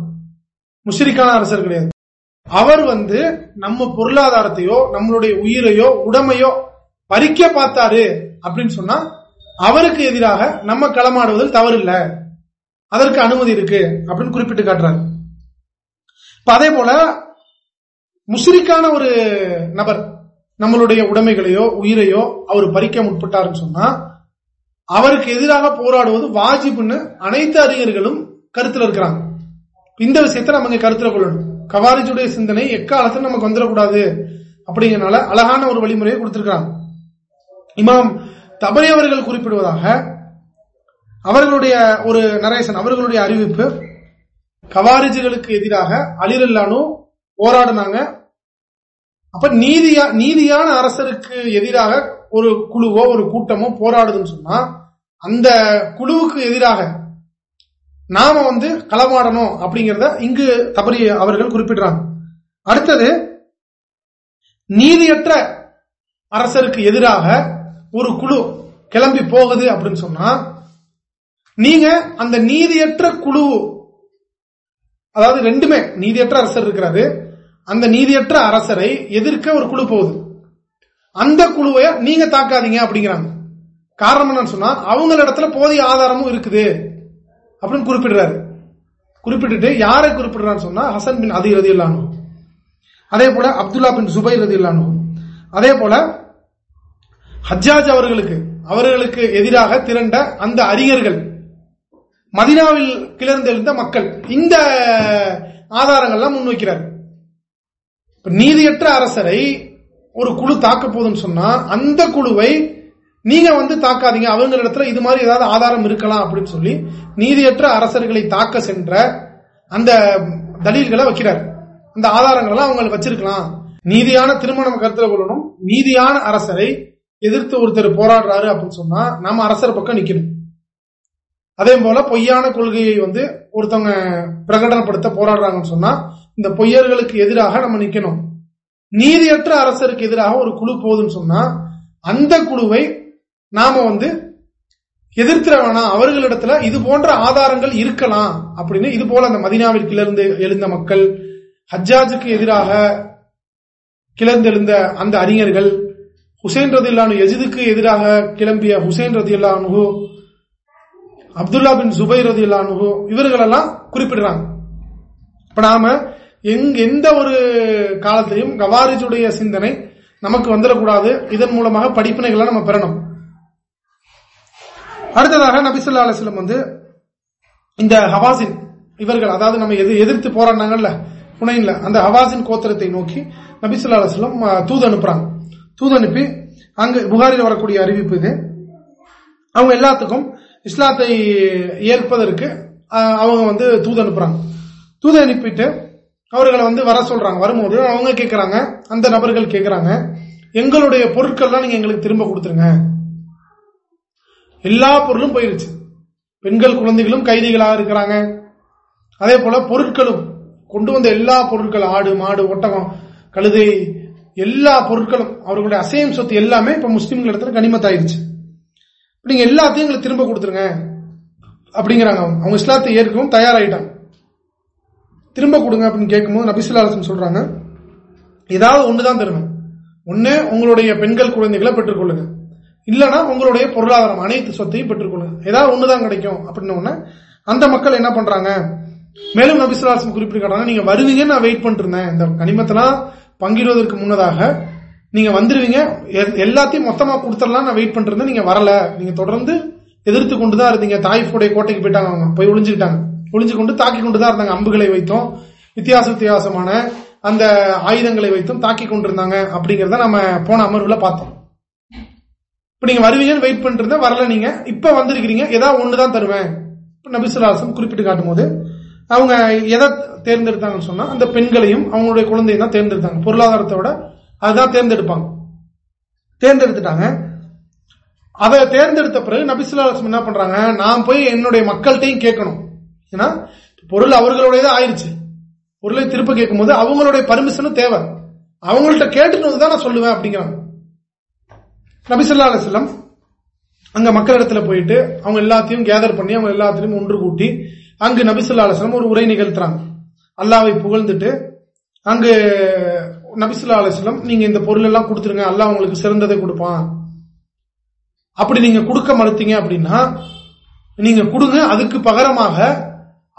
முஸ்லிக்கான அரசர் கிடையாது. அவர் வந்து நம்ம பொருளாதாரத்தையோ நம்மளுடைய உயிரையோ உடமையோ பறிக்க பார்த்தாரு அப்படின்னு சொன்னா அவருக்கு எதிராக நம்ம களமாடுவதில் தவறு இல்ல அதற்கு அனுமதி இருக்கு அப்படின்னு குறிப்பிட்டு காட்டுறாரு. இப்ப அதே போல முசிரிக்கான ஒரு நபர் நம்மளுடைய உடைமைகளையோ உயிரையோ அவர் பறிக்க முற்பட்டாருன்னு சொன்னா அவருக்கு எதிராக போராடுவது வாஜிப்னு அனைத்து அறிஞர்களும் கருத்துல இருக்கிறாங்க. இந்த விஷயத்த நம்ம கருத்துல கொள்ளணும். கவாரிஜுடைய சிந்தனை எக்காலத்தில் நமக்கு வந்துடக்கூடாது அப்படிங்கறனால அழகான ஒரு வழிமுறையை கொடுத்திருக்கிறாங்க. இமாம் தபரி அவர்கள் குறிப்பிடுவதாக அவர்களுடைய ஒரு நரேசன் அவர்களுடைய அறிவிப்பு கவாரிஜுகளுக்கு எதிராக அலிரல்லானு போராடினாங்க. அப்ப நீதியா நீதியான அரசருக்கு எதிராக ஒரு குழுவோ ஒரு கூட்டமோ போராடுதுன்னு சொன்னா அந்த குழுவுக்கு எதிராக நாம வந்து களமாடணும் அப்படிங்கறத இங்கு தபரி அவர்கள் குறிப்பிடுறாங்க. அடுத்தது நீதியற்ற அரசருக்கு எதிராக ஒரு குழு கிளம்பி போகுது அப்படின்னு சொன்னா நீங்க அந்த நீதியற்ற குழு அதாவது ரெண்டுமே நீதியற்ற அரசர் இருக்கிறாரு அந்த நீதியற்ற அரசரை எதிர்க்க ஒரு குழு போகுது. அந்த குழுவை நீங்க தாக்காதீங்க அப்படிங்கிறாங்க. காரணம் என்னன்னு சொன்னா அவங்களிடத்துல போதிய ஆதாரமும் இருக்குது அப்படின்னு குறிப்பிடுறாரு. குறிப்பிட்டுட்டு யாரை குறிப்பிடுறான்னு சொன்னா ஹசன் பின் அதி ரதி இல்லானு அதே போல அப்துல்லா பின் சுபை ரதி இல்லானு அதே போல ஹஜ்ஜாஜ் அவர்களுக்கு அவர்களுக்கு எதிராக திரண்ட அந்த அறிஞர்கள் மதினாவில் கிளர்ந்தெழுந்த மக்கள் இந்த ஆதாரங்கள்லாம் முன்வைக்கிறார். நீதியற்ற அரசரை ஒரு குழு தாக்க போதுன்னு சொன்னா அந்த குழுவை நீங்க வந்து தாக்காதீங்க அவங்க இடத்துல இது மாதிரி ஏதாவது ஆதாரம் இருக்கலாம் அப்படின்னு சொல்லி நீதியற்ற அரசர்களை தாக்க சென்ற அந்த தலீல்களை வைக்கிறார். அந்த ஆதாரங்கள்லாம் அவங்க வச்சிருக்கலாம். நீதியான திருமணம் கருத்தில் கொள்ளணும். நீதியான அரசரை எதிர்த்து ஒருத்தர் போராடுறாரு அப்படின்னு சொன்னா நம்ம அரசர் பக்கம் நிக்கணும். அதே போல பொய்யான கொள்கையை வந்து ஒருத்தவங்க பிரகடனப்படுத்த போராடுறாங்கன்னு சொன்னா இந்த பொய்யர்களுக்கு எதிராக நம்ம நிக்கணும். நீதியற்ற அரசருக்கு எதிராக ஒரு குழு போகுதுன்னு சொன்னா அந்த குழுவை நாம வந்து எதிர்த்திர வேணாம் அவர்களிடத்துல இது போன்ற ஆதாரங்கள் இருக்கலாம் அப்படின்னு இது போல அந்த மதினாவில் கிளர்ந்து எழுந்த மக்கள் ஹஜ்ஜாஜுக்கு எதிராக கிளர்ந்தெழுந்த அந்த அறிஞர்கள் ஹுசைன் ரதி இல்லானு எஜிதுக்கு எதிராக கிளம்பிய ஹுசைன் ரதி இல்லானு அப்துல்லா பின் சுபை ரதி இல்லானு இவர்களெல்லாம் குறிப்பிடுறாங்க. இப்ப நாம எந்த ஒரு காலத்திலையும் கவாரிஜுடைய சிந்தனை நமக்கு வந்துடக்கூடாது. இதன் மூலமாக படிப்பினைகளை நம்ம பெறணும். அடுத்ததாக நபிசுல்லா அலிஸ்லம் வந்து இந்த ஹவாசின் இவர்கள் அதாவது நம்ம எது எதிர்த்து போராடினாங்கல்ல புனையில அந்த ஹவாசின் கோத்திரத்தை நோக்கி நபிசுல்லா அலிஸ்லம் தூது அனுப்புறாங்க. தூது அனுப்பி அங்கு புகாரில் வரக்கூடிய அறிவிப்பு இது. அவங்க எல்லாத்துக்கும் இஸ்லாத்தை ஏற்பதற்கு அவங்க வந்து தூது அனுப்புறாங்க. தூது அனுப்பிட்டு அவர்களை வந்து வர சொல்றாங்க. வரும்போது அவங்க கேட்கறாங்க அந்த நபர்கள் கேட்கறாங்க எங்களுடைய பொருட்கள்லாம் நீங்க எங்களுக்கு திரும்ப கொடுத்துருங்க. எல்லா பொருளும் போயிருச்சு. பெண்கள் குழந்தைகளும் கைதிகளாக இருக்கிறாங்க. அதே போல பொருட்களும் கொண்டு வந்த எல்லா பொருட்கள் ஆடு மாடு ஒட்டகம் கழுதை எல்லா பொருட்களும் அவர்களுடைய அசையம் சொத்து எல்லாமே இப்ப முஸ்லீம்கள் இடத்துல கனிமத்தாயிருச்சு நீங்க எல்லாத்தையும் எங்களுக்கு திரும்ப கொடுத்துருங்க. அப்படிங்கிறாங்க அவங்க. அவங்க இஸ்லாத்தை ஏற்கவும் தயாராகிட்டாங்க திரும்ப கொடுங்க அப்படின்னு கேட்கும்போது நபிசுல்லாசன் சொல்றாங்க ஏதாவது ஒண்ணுதான் தருவேன் ஒன்னு உங்களுடைய பெண்கள் குழந்தைகளை பெற்றுக்கொள்ளுங்க. இல்லைன்னா உங்களுடைய பொருளாதாரம் அனைத்து சொத்தையும் பெற்றுக்கொள்ளுங்க. ஏதாவது ஒண்ணுதான் கிடைக்கும் அப்படின்னு அந்த மக்கள் என்ன பண்றாங்க? மேலும் நபிசுல்லாசம் குறிப்பிட்டு நீங்க வருவீங்கன்னு நான் வெயிட் பண்ணிட்டு இருந்தேன். இந்த கனிமத்தெல்லாம் பங்கிடுவதற்கு முன்னதாக நீங்க வந்துருவீங்க. எல்லாத்தையும் மொத்தமா கொடுத்துடலாம். நான் வெயிட் பண்ணிருந்தேன் நீங்க வரல. நீங்க தொடர்ந்து எதிர்த்து கொண்டுதான் இருந்தீங்க. தாய்ஃபுடைய கோட்டைக்கு போயிட்டாங்க அவங்க. போய் ஒளிஞ்சுக்கிட்டாங்க. ஒளிஞ்சு கொண்டு தாக்கி கொண்டுதான் இருந்தாங்க. அம்புகளை வைத்தோம். வித்தியாச வித்தியாசமான அந்த ஆயுதங்களை வைத்தும் தாக்கி கொண்டிருந்தாங்க அப்படிங்கறத நம்ம போன அமர்வுல பார்த்தோம். இப்ப நீங்க வருவீங்கன்னு வெயிட் பண்ணிட்டு வரல நீங்க. இப்ப வந்திருக்கிறீங்க. ஏதாவது ஒண்ணுதான் தருவேன். நபிசுல்லாசம் குறிப்பிட்டு காட்டும் போது அவங்க எதை தேர்ந்தெடுத்தாங்கன்னு சொன்னா அந்த பெண்களையும் அவங்களுடைய குழந்தையும் தான் தேர்ந்தெடுத்தாங்க. பொருளாதாரத்தை விட அதுதான் தேர்ந்தெடுப்பாங்க. தேர்ந்தெடுத்துட்டாங்க. அதை தேர்ந்தெடுத்த பிறகு நபிசுல்லாசம் என்ன பண்றாங்க? நான் போய் என்னுடைய மக்கள்கிட்டையும் கேட்கணும். ஏன்னா பொருள் அவர்களுடையதான் ஆயிடுச்சு பொருளை திருப்ப கேட்கும் போது அவங்களுடைய பர்மிஷனும் தேவை. அவங்கள்ட்ட கேட்டுட்டு தான் நான் சொல்லுவேன் அப்படிங்கிறாங்க. நபிசுல்லா அலுவலம் அங்க மக்களிடத்துல போயிட்டு அவங்க எல்லாத்தையும் கேதர் பண்ணி அவங்க எல்லாத்திலையும் ஒன்று கூட்டி அங்கு நபிசுல்லா ஒரு உரை நிகழ்த்துறாங்க. அல்லாவை புகழ்ந்துட்டு அங்கு நபிசுல்லா அலுவலம் நீங்க இந்த பொருள் எல்லாம் கொடுத்துருங்க அல்லாஹ் உங்களுக்கு சிறந்ததை கொடுப்பான். அப்படி நீங்க கொடுக்க மறுத்தீங்க அப்படின்னா நீங்க கொடுங்க அதுக்கு பகரமாக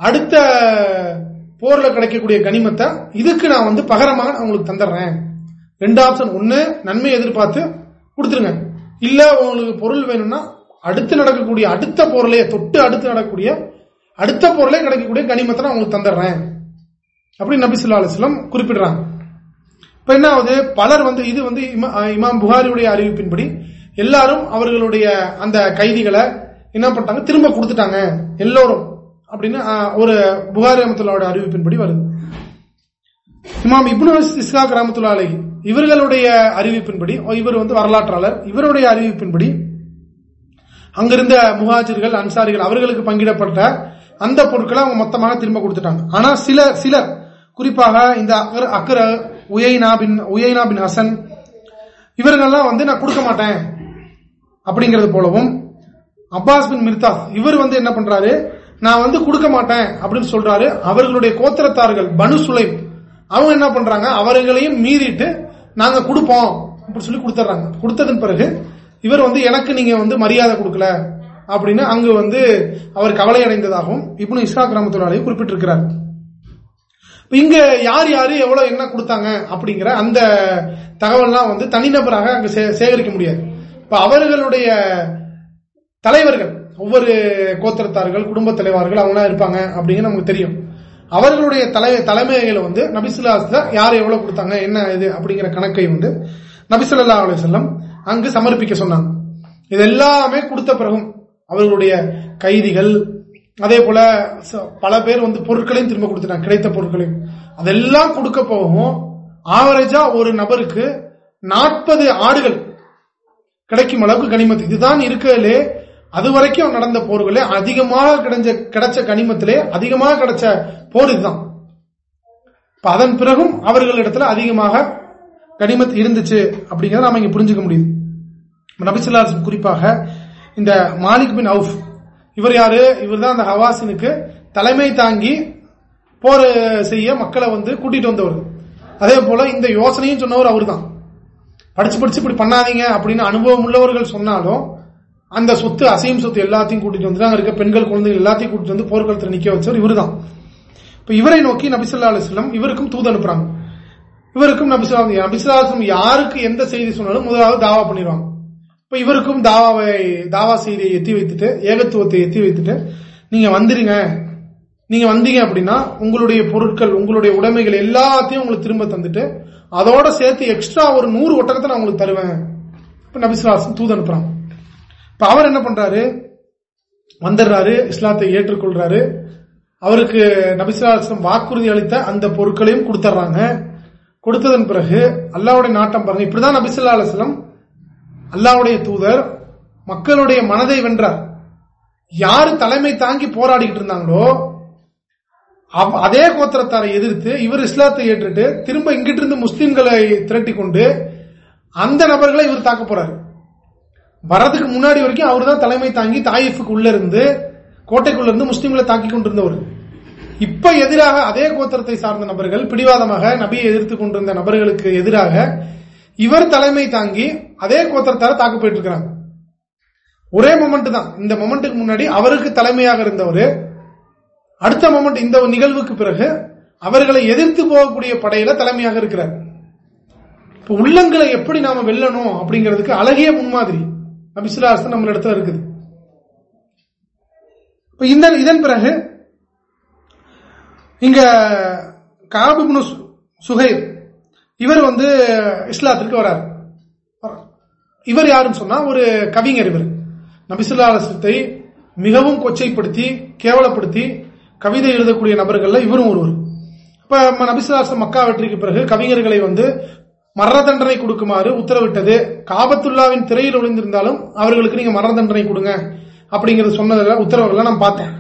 அடுத்த போர்ல கிடைக்கக்கூடிய கனிமத்தை இதுக்கு நான் வந்து பகரமாக நான் உங்களுக்கு தந்துடுறேன். ரெண்டு ஆப்ஷன். ஒன்னு நன்மை எதிர்பார்த்து கொடுத்துருங்க. இல்ல உங்களுக்கு பொருள் வேணும்னா அடுத்து நடக்கக்கூடிய அடுத்த போர்லயே தொட்டு அடுத்து நடக்கக்கூடிய அடுத்த பொருளே கிடைக்கக்கூடிய கனிமத்தை நான் உங்களுக்கு தந்துடுறேன். அப்படின்னு நபி சொல்லா அலுவலம் குறிப்பிடுறாங்க. இப்ப என்ன ஆகுது? பலர் வந்து இது வந்து இமாம் புகாரியுடைய அறிவிப்பின்படி எல்லாரும் அவர்களுடைய அந்த கைதிகளை என்ன பண்ணிட்டாங்க? திரும்ப கொடுத்துட்டாங்க. எல்லோரும். அப்படின்னு ஒரு புகாரி அமத்துல்லாவோட அறிவிப்பின்படி வருது. இமாம் இப்னு இஸ்கா கிராமத்துல்லாலை இவர்களுடைய அறிவிப்பின்படி இவர் வந்து வரலாற்றாளர். இவருடைய அறிவிப்பின்படி அங்கிருந்த முகாஜர்கள் அன்சாரிகள் அவர்களுக்கு பங்கிடப்பட்ட அந்த பொருட்களை அவங்க மொத்தமாக திரும்ப கொடுத்துட்டாங்க. ஆனா சில சிலர் குறிப்பாக இந்த அக்ர உயைனா பின் உயைனா பின் ஹசன் இவர்கள்லாம் வந்து நான் கொடுக்க மாட்டேன் அப்படிங்கிறது போலவும் அப்பாஸ் பின் மிர்தா இவர் வந்து என்ன பண்றாரு? நான் வந்து கொடுக்க மாட்டேன் அப்படின்னு சொல்றாரு. அவர்களுடைய கோத்திரத்தார்கள் பனு சுலை அவங்க என்ன பண்றாங்க? அவர்களையும் மீறிட்டு நாங்க கொடுப்போம் அப்படின்னு சொல்லி கொடுத்துறாங்க கொடுத்ததன் பிறகு இவர் வந்து எனக்கு நீங்க வந்து மரியாதை கொடுக்கல. அப்படின்னு அங்கு வந்து அவர் கவலை அடைந்ததாகவும் இப்னு இஸ்ரா கிராமத்துலாலையும் குறிப்பிட்டிருக்கிறார். இங்க யார் யாரு எவ்வளவு என்ன கொடுத்தாங்க அப்படிங்கிற அந்த தகவல்லாம் வந்து தனிநபராக அங்கு சேகரிக்க முடியாது. இப்ப அவர்களுடைய தலைவர்கள் ஒவ்வொரு கோத்திரத்தார்கள் குடும்ப தலைவர்கள் அவங்களாம் இருப்பாங்க அப்படிங்கிற நமக்கு தெரியும். அவர்களுடைய தலை தலைமைகளை வந்து நபிசுல்லாஸ்ல யார் எவ்வளவு கொடுத்தாங்க என்ன இது அப்படிங்கிற கணக்கை வந்து நபிசுல்லா அலி செல்லம் அங்கு சமர்ப்பிக்க சொன்னாங்க. இது எல்லாமே கொடுத்த பிறகும் அவர்களுடைய கைதிகள் அதே போல பல பேர் வந்து பொருட்களையும் திரும்ப கொடுத்துட்டாங்க கிடைத்த பொருட்களையும். அதெல்லாம் கொடுக்க போகும் ஆவரேஜா ஒரு நபருக்கு நாற்பது ஆடுகள் கிடைக்கும் அளவுக்கு கனிமத்து. இதுதான் இருக்கலே அது வரைக்கும் நடந்த போர்களே அதிகமாக கிடைச்ச கிடைச்ச கனிமத்திலே அதிகமாக கிடைச்ச போர் இதுதான். அதன் பிறகும் அவர்களிடத்துல அதிகமாக கனிமத் இருந்துச்சு அப்படிங்கறத நாம இங்க புரிஞ்சுக்க முடியுது நபிசுல்லா குறிப்பாக இந்த மாலிக் பின் அவுஃப். இவர் யாரு? இவர் தான் அந்த ஹவாசினுக்கு தலைமை தாங்கி போர் செய்ய மக்களை வந்து கூட்டிட்டு வந்தவர். அதே போல இந்த யோசனையும் சொன்னவர் அவர் தான் படிச்சு படிச்சு இப்படி பண்ணாதீங்க அப்படின்னு அனுபவம் உள்ளவர்கள் சொன்னாலும் அந்த சொத்து அசையும் சொத்து எல்லாத்தையும் கூட்டிட்டு வந்து அங்க இருக்க பெண்கள் குழந்தைகள் எல்லாத்தையும் கூட்டிட்டு வந்து போர்க்களத்தில் நிக்க வச்சவர் இவர் தான் இப்ப இவரை நோக்கி நபிசல்லா அலிஸ்லாம் இவருக்கும் தூது அனுப்புறாங்க. இவருக்கும் நபிசுல்லா நபிசுல்லா யாருக்கு எந்த செய்தி சொன்னாலும் முதலாவது தாவா பண்ணிடுவாங்க. இப்ப இவருக்கும் தாவாவை தாவா செய்தியை எத்தி வைத்துட்டு ஏகத்துவத்தை எத்தி வைத்துட்டு நீங்க வந்துருங்க. நீங்க வந்தீங்க அப்படின்னா உங்களுடைய பொருட்கள் உங்களுடைய உடைமைகள் எல்லாத்தையும் உங்களுக்கு திரும்ப தந்துட்டு அதோட சேர்த்து எக்ஸ்ட்ரா ஒரு நூறு ஒட்டகத்தை நான் உங்களுக்கு தருவேன். இப்ப நபிசுலாசம் தூது அனுப்புறான். இப்ப அவர் என்ன பண்றாரு? வந்துடுறாரு இஸ்லாத்தை ஏற்றுக்கொள்றாரு. அவருக்கு நபிசுலாசம் வாக்குறுதி அளித்த அந்த பொருட்களையும் கொடுத்துட்றாங்க. கொடுத்ததன் பிறகு அல்லாவுடைய நாட்டம் பாருங்க இப்படிதான் நபிசுல்லா அலுவலம் அல்லாவுடைய தூதர் மக்களுடைய மனதை வென்றார். யாரு தலைமை தாங்கி போராடிக்கிட்டு இருந்தாங்களோ அதே கோத்திரத்தாரை எதிர்த்து இவர் இஸ்லாத்தை ஏற்றுட்டு திரும்ப இங்கிட்டு இருந்து முஸ்லீம்களை திரட்டி கொண்டு அந்த நபர்களை இவர் தாக்க போறாரு. வரதுக்கு முன்னாடி வரைக்கும் அவர் தான் தலைமை தாங்கி தாயிஃபுக்கு உள்ள இருந்து கோட்டைக்குள்ள இருந்து முஸ்லீம்களை தாக்கி கொண்டிருந்தவர். இப்ப எதிராக அதே கோத்திரத்தை சார்ந்த நபர்கள் பிடிவாதமாக நபியை எதிர்த்து கொண்டிருந்த நபர்களுக்கு எதிராக இவர் தலைமை தாங்கி அதே கோத்திரத்தார தாக்கு போயிட்டு இருக்கிறாங்க ஒரே மொமெண்ட் தான். இந்த மொமெண்ட்டுக்கு முன்னாடி அவருக்கு தலைமையாக இருந்தவர் அடுத்த மொமெண்ட் இந்த நிகழ்வுக்கு பிறகு அவர்களை எதிர்த்து போகக்கூடிய படையில தலைமையாக இருக்கிறார். இப்ப உள்ளங்களை எப்படி நாம வெல்லணும் அப்படிங்கிறதுக்கு அழகிய முன்மாதிரி நபிசுலாசன் நம்ம இடத்துல இருக்குது. இந்த இதன் பிறகு இங்க காபு சுகைர் இவர் வந்து இஸ்லாத்திற்கு வரார். இவர் யாருன்னு சொன்னா ஒரு கவிஞர் இவர். நபிசுல்லாசத்தை மிகவும் கொச்சைப்படுத்தி கேவலப்படுத்தி கவிதை எழுதக்கூடிய நபர்கள்ல இவரும் ஒருவர். இப்ப நபிசுலாசம் மக்கா வெற்றிக்கு பிறகு கவிஞர்களை வந்து மரண தண்டனை கொடுக்குமாறு உத்தரவிட்டது. காபத்துல்லாவின் திரையில் ஒளிந்திருந்தாலும் அவர்களுக்கு நீங்க மரண தண்டனை கொடுங்க அப்படிங்கறது சொன்னதில் உத்தரவுகளை நான் பார்த்தேன்.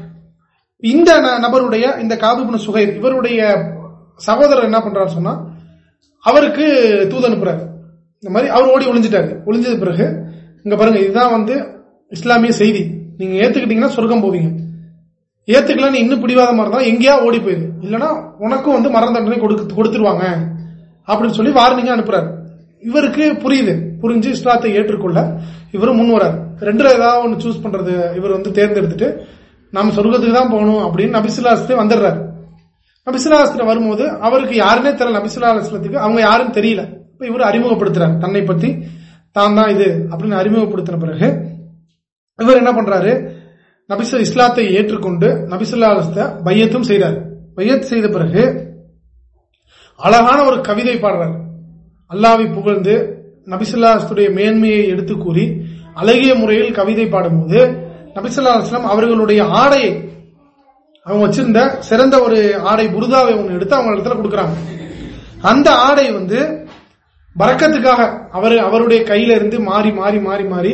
இந்த நபருடைய இந்த காபிபுன சுகை இவருடைய சகோதரர் என்ன பண்றாரு சொன்னா அவருக்கு தூது அனுப்புறாரு. இந்த மாதிரி அவர் ஓடி ஒளிஞ்சிட்டாரு. ஒளிஞ்சது பிறகு இங்க பாருங்க இதுதான் வந்து இஸ்லாமிய செய்தி. நீங்க ஏத்துக்கிட்டீங்கன்னா சொர்க்கம் போவீங்க. ஏத்துக்கல நீ இன்னும் பிடிவாதமா இருந்தா எங்கேயா ஓடி போயிரு. இல்லைன்னா உனக்கும் வந்து மரண தண்டனை கொடுத்துருவாங்க. அப்படின்னு சொல்லி வார்னிங்க அனுப்புறாரு. இவருக்கு புரியுது. புரிஞ்சு இஸ்லாத்தை ஏற்றுக்கொள்ள இவரும் முன் வராரு. ரெண்டுல ஏதாவது ஒன்று சூஸ் பண்றது இவர் வந்து தேர்ந்தெடுத்துட்டு நம்ம சொர்க்கத்துக்கு தான் போகணும் அப்படின்னு நபிசுல்லாஸ்ல வந்துடுறாரு. நபிசுல்லாஸ்ல வரும்போது அவருக்கு யாருன்னே தெரியல நபிசுல்லாஸ்லத்துக்கு அவங்க யாரும் தெரியல. இப்ப இவர் அறிமுகப்படுத்துறாரு. தன்னை பத்தி தான் தான் இது அப்படின்னு அறிமுகப்படுத்தின பிறகு இவர் என்ன பண்றாரு? நபிசு இஸ்லாத்தை ஏற்றுக்கொண்டு நபிசுல்லாஸ்த பையத்தும் செய்தார் பையத் செய்த பிறகு அழகான ஒரு கவிதை பாடுறார். அல்லாவை புகழ்ந்து நபிசுல்லாஸ்துடைய மேன்மையை எடுத்து கூறி அழகிய முறையில் கவிதை பாடும்போது நபிசுல்லா அவர்களுடைய ஆடையை அவங்க வச்சிருந்த சிறந்த ஒரு ஆடை புருதாவை ஒன்று எடுத்து அவங்க இடத்துல கொடுக்கறாங்க. அந்த ஆடை வந்து பறக்கத்துக்காக அவர் அவருடைய கையில இருந்து மாறி மாறி மாறி மாறி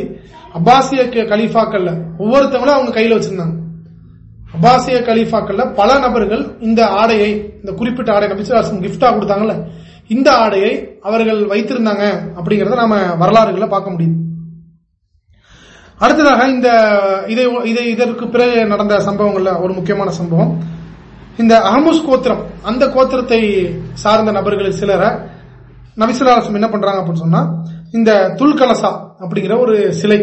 அப்பாசிய கலீஃபாக்கள்ல ஒவ்வொருத்தவங்களும் அவங்க கையில வச்சிருந்தாங்க. அப்பாசிய கலீஃபாக்கள்ல பல நபர்கள் இந்த ஆடையை இந்த குறிப்பிட்ட ஆடை நபிசுலாசம் கிஃப்டா கொடுத்தாங்கல்ல இந்த ஆடையை அவர்கள் வைத்திருந்தாங்க அப்படிங்கறத நாம வரலாறுகளை பார்க்க முடியும். அடுத்ததாக இந்த இதை இதை இதற்கு பிறகு நடந்த சம்பவங்கள்ல ஒரு முக்கியமான சம்பவம். இந்த அஹமுஸ் கோத்திரம் அந்த கோத்திரத்தை சார்ந்த நபர்களில் சிலரை நபிசுலாசம் என்ன பண்றாங்க அப்படின்னு சொன்னா இந்த துல்கலசா அப்படிங்கிற ஒரு சிலை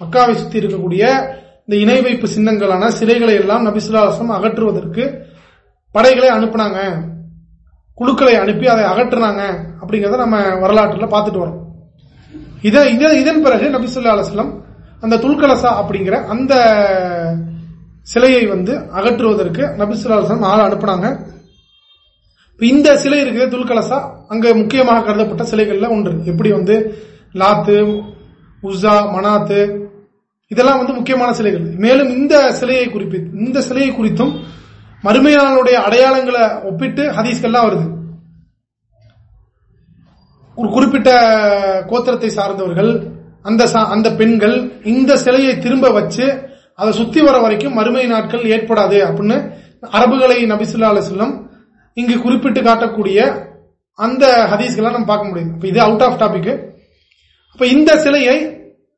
மக்காவை சுத்தி இருக்கக்கூடிய இந்த இணை வைப்பு சின்னங்களான சிலைகளை எல்லாம் நபிசுலாசம் அகற்றுவதற்கு படைகளை அனுப்புனாங்க. குழுக்களை அனுப்பி அதை அகற்றுனாங்க அப்படிங்கறத நம்ம வரலாற்றுல பார்த்துட்டு வரோம். இதன் பிறகு நபிசுல்லா அலுவலம் அந்த துல்கலசா அப்படிங்கிற அந்த சிலையை வந்து அகற்றுவதற்கு நபிசுல்லாசன் ஆள் அனுப்புனாங்க. இந்த சிலை இருக்குது துல்கலசா அங்க முக்கியமாக கருதப்பட்ட சிலைகள்ல ஒன்று. எப்படி வந்து? லாத்து உசா மனாத்து இதெல்லாம் வந்து முக்கியமான சிலைகள். மேலும் இந்த சிலையை குறிப்பி இந்த சிலையை குறித்தும் மறுமையாளனுடைய அடையாளங்களை ஒப்பிட்டு ஹதீஸ்கள்லாம் வருது. ஒரு குறிப்பிட்ட கோத்திரத்தை சார்ந்தவர்கள் அந்த அந்த பெண்கள் இந்த சிலையை திரும்ப வச்சு அதை சுத்தி வர வரைக்கும் மறுமை நாட்கள் ஏற்படாது அப்படின்னு அரபுகளை நபிசுல்லா அலுவலம் இங்கு குறிப்பிட்டு காட்டக்கூடிய அந்த ஹதீஸ்களை நம்ம பார்க்க முடியும் இது அவுட் ஆஃப் டாபிக் அப்ப இந்த சிலையை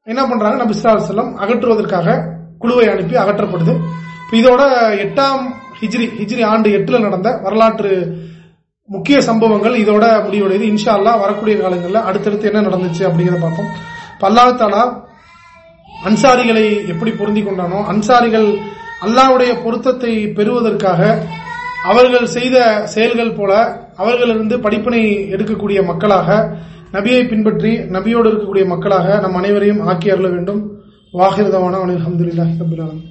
என்ன பண்றாங்க? நபிசுல்லா செல்லம் அகற்றுவதற்காக குழுவை அனுப்பி அகற்றப்படுது. இதோட எட்டாம் ஹிஜ்ரி ஹிஜ்ரி ஆண்டு எட்டுல நடந்த வரலாற்று முக்கிய சம்பவங்கள் இதோட முடிவடையுது. இன்ஷா அல்லா வரக்கூடிய காலங்களில் அடுத்தடுத்து என்ன நடந்துச்சு அப்படிங்கிறத பார்ப்போம். பல்லாத்தாலா அன்சாரிகளை எப்படி பொருந்தி கொண்டானோ அன்சாரிகள் அல்லாவுடைய பொருத்தத்தை பெறுவதற்காக அவர்கள் செய்த செயல்கள் போல அவர்களிருந்து படிப்பினை எடுக்கக்கூடிய மக்களாக நபியை பின்பற்றி நபியோடு இருக்கக்கூடிய மக்களாக நம் அனைவரையும் ஆக்கி அருள வேண்டும். வாகிருதமான அலமதுல்லாஹி ரபுல்லாலும்